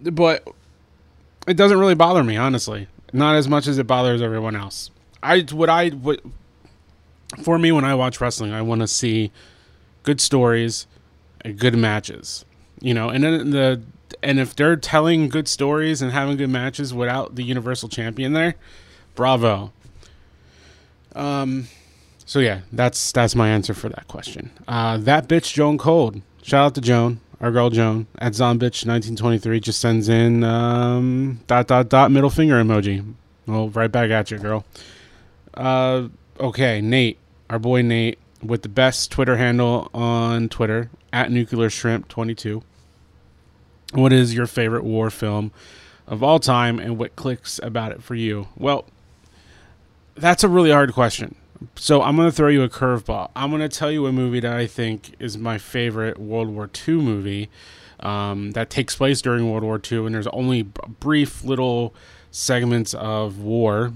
But it doesn't really bother me, honestly. Not as much as it bothers everyone else. I what I what for me when I watch wrestling, I want to see good stories and good matches. You know, and then the and if they're telling good stories and having good matches without the Universal Champion there, bravo. Um, so yeah, that's that's my answer for that question. Uh, that bitch Joan Cold. Shout out to Joan, our girl Joan at Zombitch1923 just sends in um, dot dot dot middle finger emoji. Well, right back at you, girl. Uh, okay, Nate, our boy Nate, with the best Twitter handle on Twitter at Nuclear Shrimp 22. What is your favorite war film of all time, and what clicks about it for you? Well, that's a really hard question. So I'm going to throw you a curveball. I'm going to tell you a movie that I think is my favorite World War II movie um, that takes place during World War II, and there's only brief little segments of war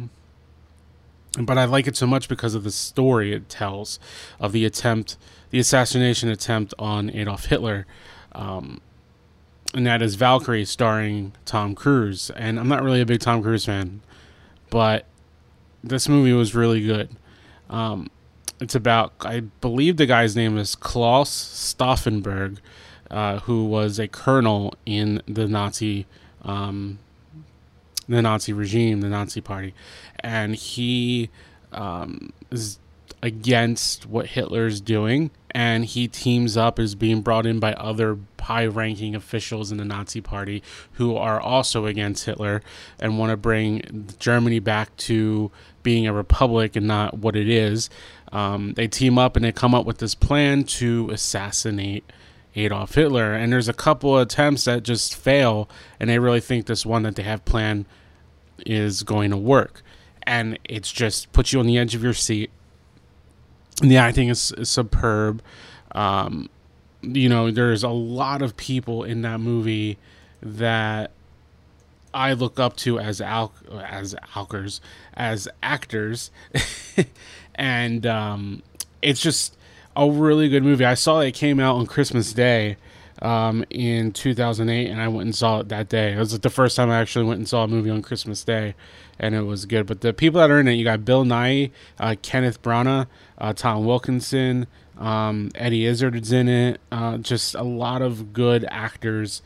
but I like it so much because of the story it tells of the attempt, the assassination attempt on Adolf Hitler. Um, and that is Valkyrie, starring Tom Cruise. And I'm not really a big Tom Cruise fan, but this movie was really good. Um, it's about, I believe the guy's name is Klaus Stauffenberg, uh, who was a colonel in the Nazi, um, the Nazi regime, the Nazi party, and he um, is against what Hitler's doing, and he teams up is being brought in by other high-ranking officials in the Nazi Party who are also against Hitler and want to bring Germany back to being a republic and not what it is. Um, they team up and they come up with this plan to assassinate Adolf Hitler. And there's a couple of attempts that just fail, and they really think this one that they have planned is going to work. And it's just puts you on the edge of your seat the acting is, is superb. Um, you know, there's a lot of people in that movie that I look up to as al- as alkers, as actors, and um, it's just a really good movie. I saw it came out on Christmas Day um, in 2008, and I went and saw it that day. It was the first time I actually went and saw a movie on Christmas Day, and it was good. But the people that are in it, you got Bill Nighy, uh, Kenneth Branagh, uh, Tom Wilkinson, um, Eddie Izzard's in it. Uh, just a lot of good actors.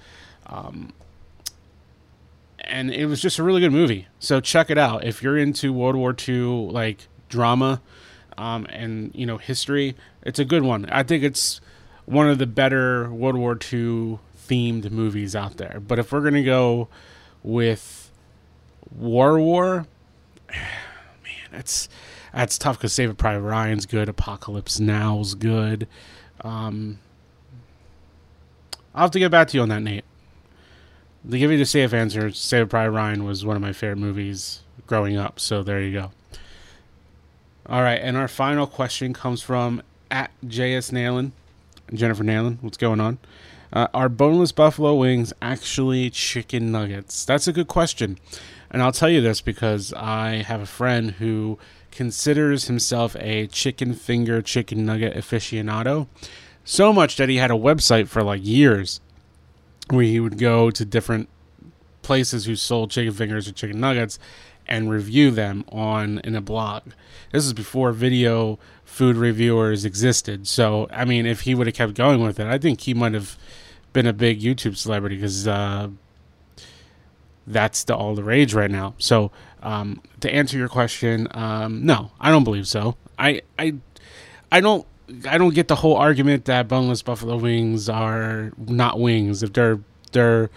Um, and it was just a really good movie. So check it out if you're into World War II like drama um, and you know history. It's a good one. I think it's one of the better World War II themed movies out there. But if we're gonna go with War War, man, that's that's tough because Saving Private Ryan's good, Apocalypse Now's good. Um, I'll have to get back to you on that, Nate. To give you the safe answer, Saving Private Ryan was one of my favorite movies growing up. So there you go. All right, and our final question comes from at JS Nailen. Jennifer Nailen, what's going on? Uh, are boneless buffalo wings actually chicken nuggets? That's a good question. And I'll tell you this because I have a friend who considers himself a chicken finger chicken nugget aficionado. So much that he had a website for like years where he would go to different places who sold chicken fingers or chicken nuggets and review them on in a blog. This is before video food reviewers existed. So, I mean, if he would have kept going with it, I think he might have been a big YouTube celebrity because uh, that's the all the rage right now. So, um, to answer your question, um, no, I don't believe so. I, I, I don't. I don't get the whole argument that boneless buffalo wings are not wings. If they're they're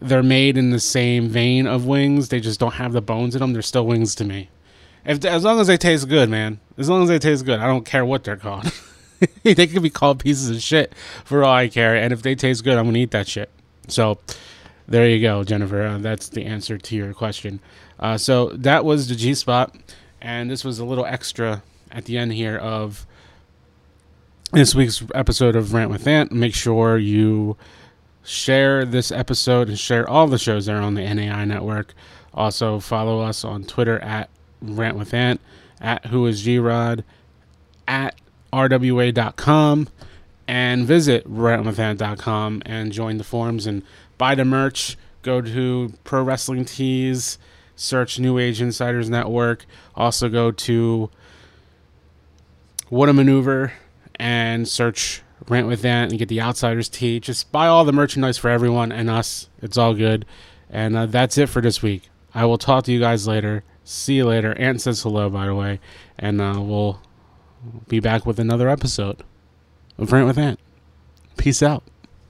they're made in the same vein of wings, they just don't have the bones in them. They're still wings to me. If as long as they taste good, man. As long as they taste good, I don't care what they're called. they could be called pieces of shit for all I care. And if they taste good, I'm gonna eat that shit. So there you go, Jennifer. Uh, that's the answer to your question. Uh, so that was the G spot, and this was a little extra at the end here of this week's episode of Rant with Ant. Make sure you share this episode and share all the shows that are on the NAI network. Also, follow us on Twitter at Rant with Ant, at Who is G Rod, at RWA.com, and visit rantwithant.com and join the forums and buy the merch. Go to Pro Wrestling Tees, search New Age Insiders Network. Also, go to What a Maneuver and search Rant with Ant and get the Outsiders tee. Just buy all the merchandise for everyone and us. It's all good. And uh, that's it for this week. I will talk to you guys later. See you later. Ant says hello, by the way. And uh, we'll be back with another episode of Rant with Ant. Peace out.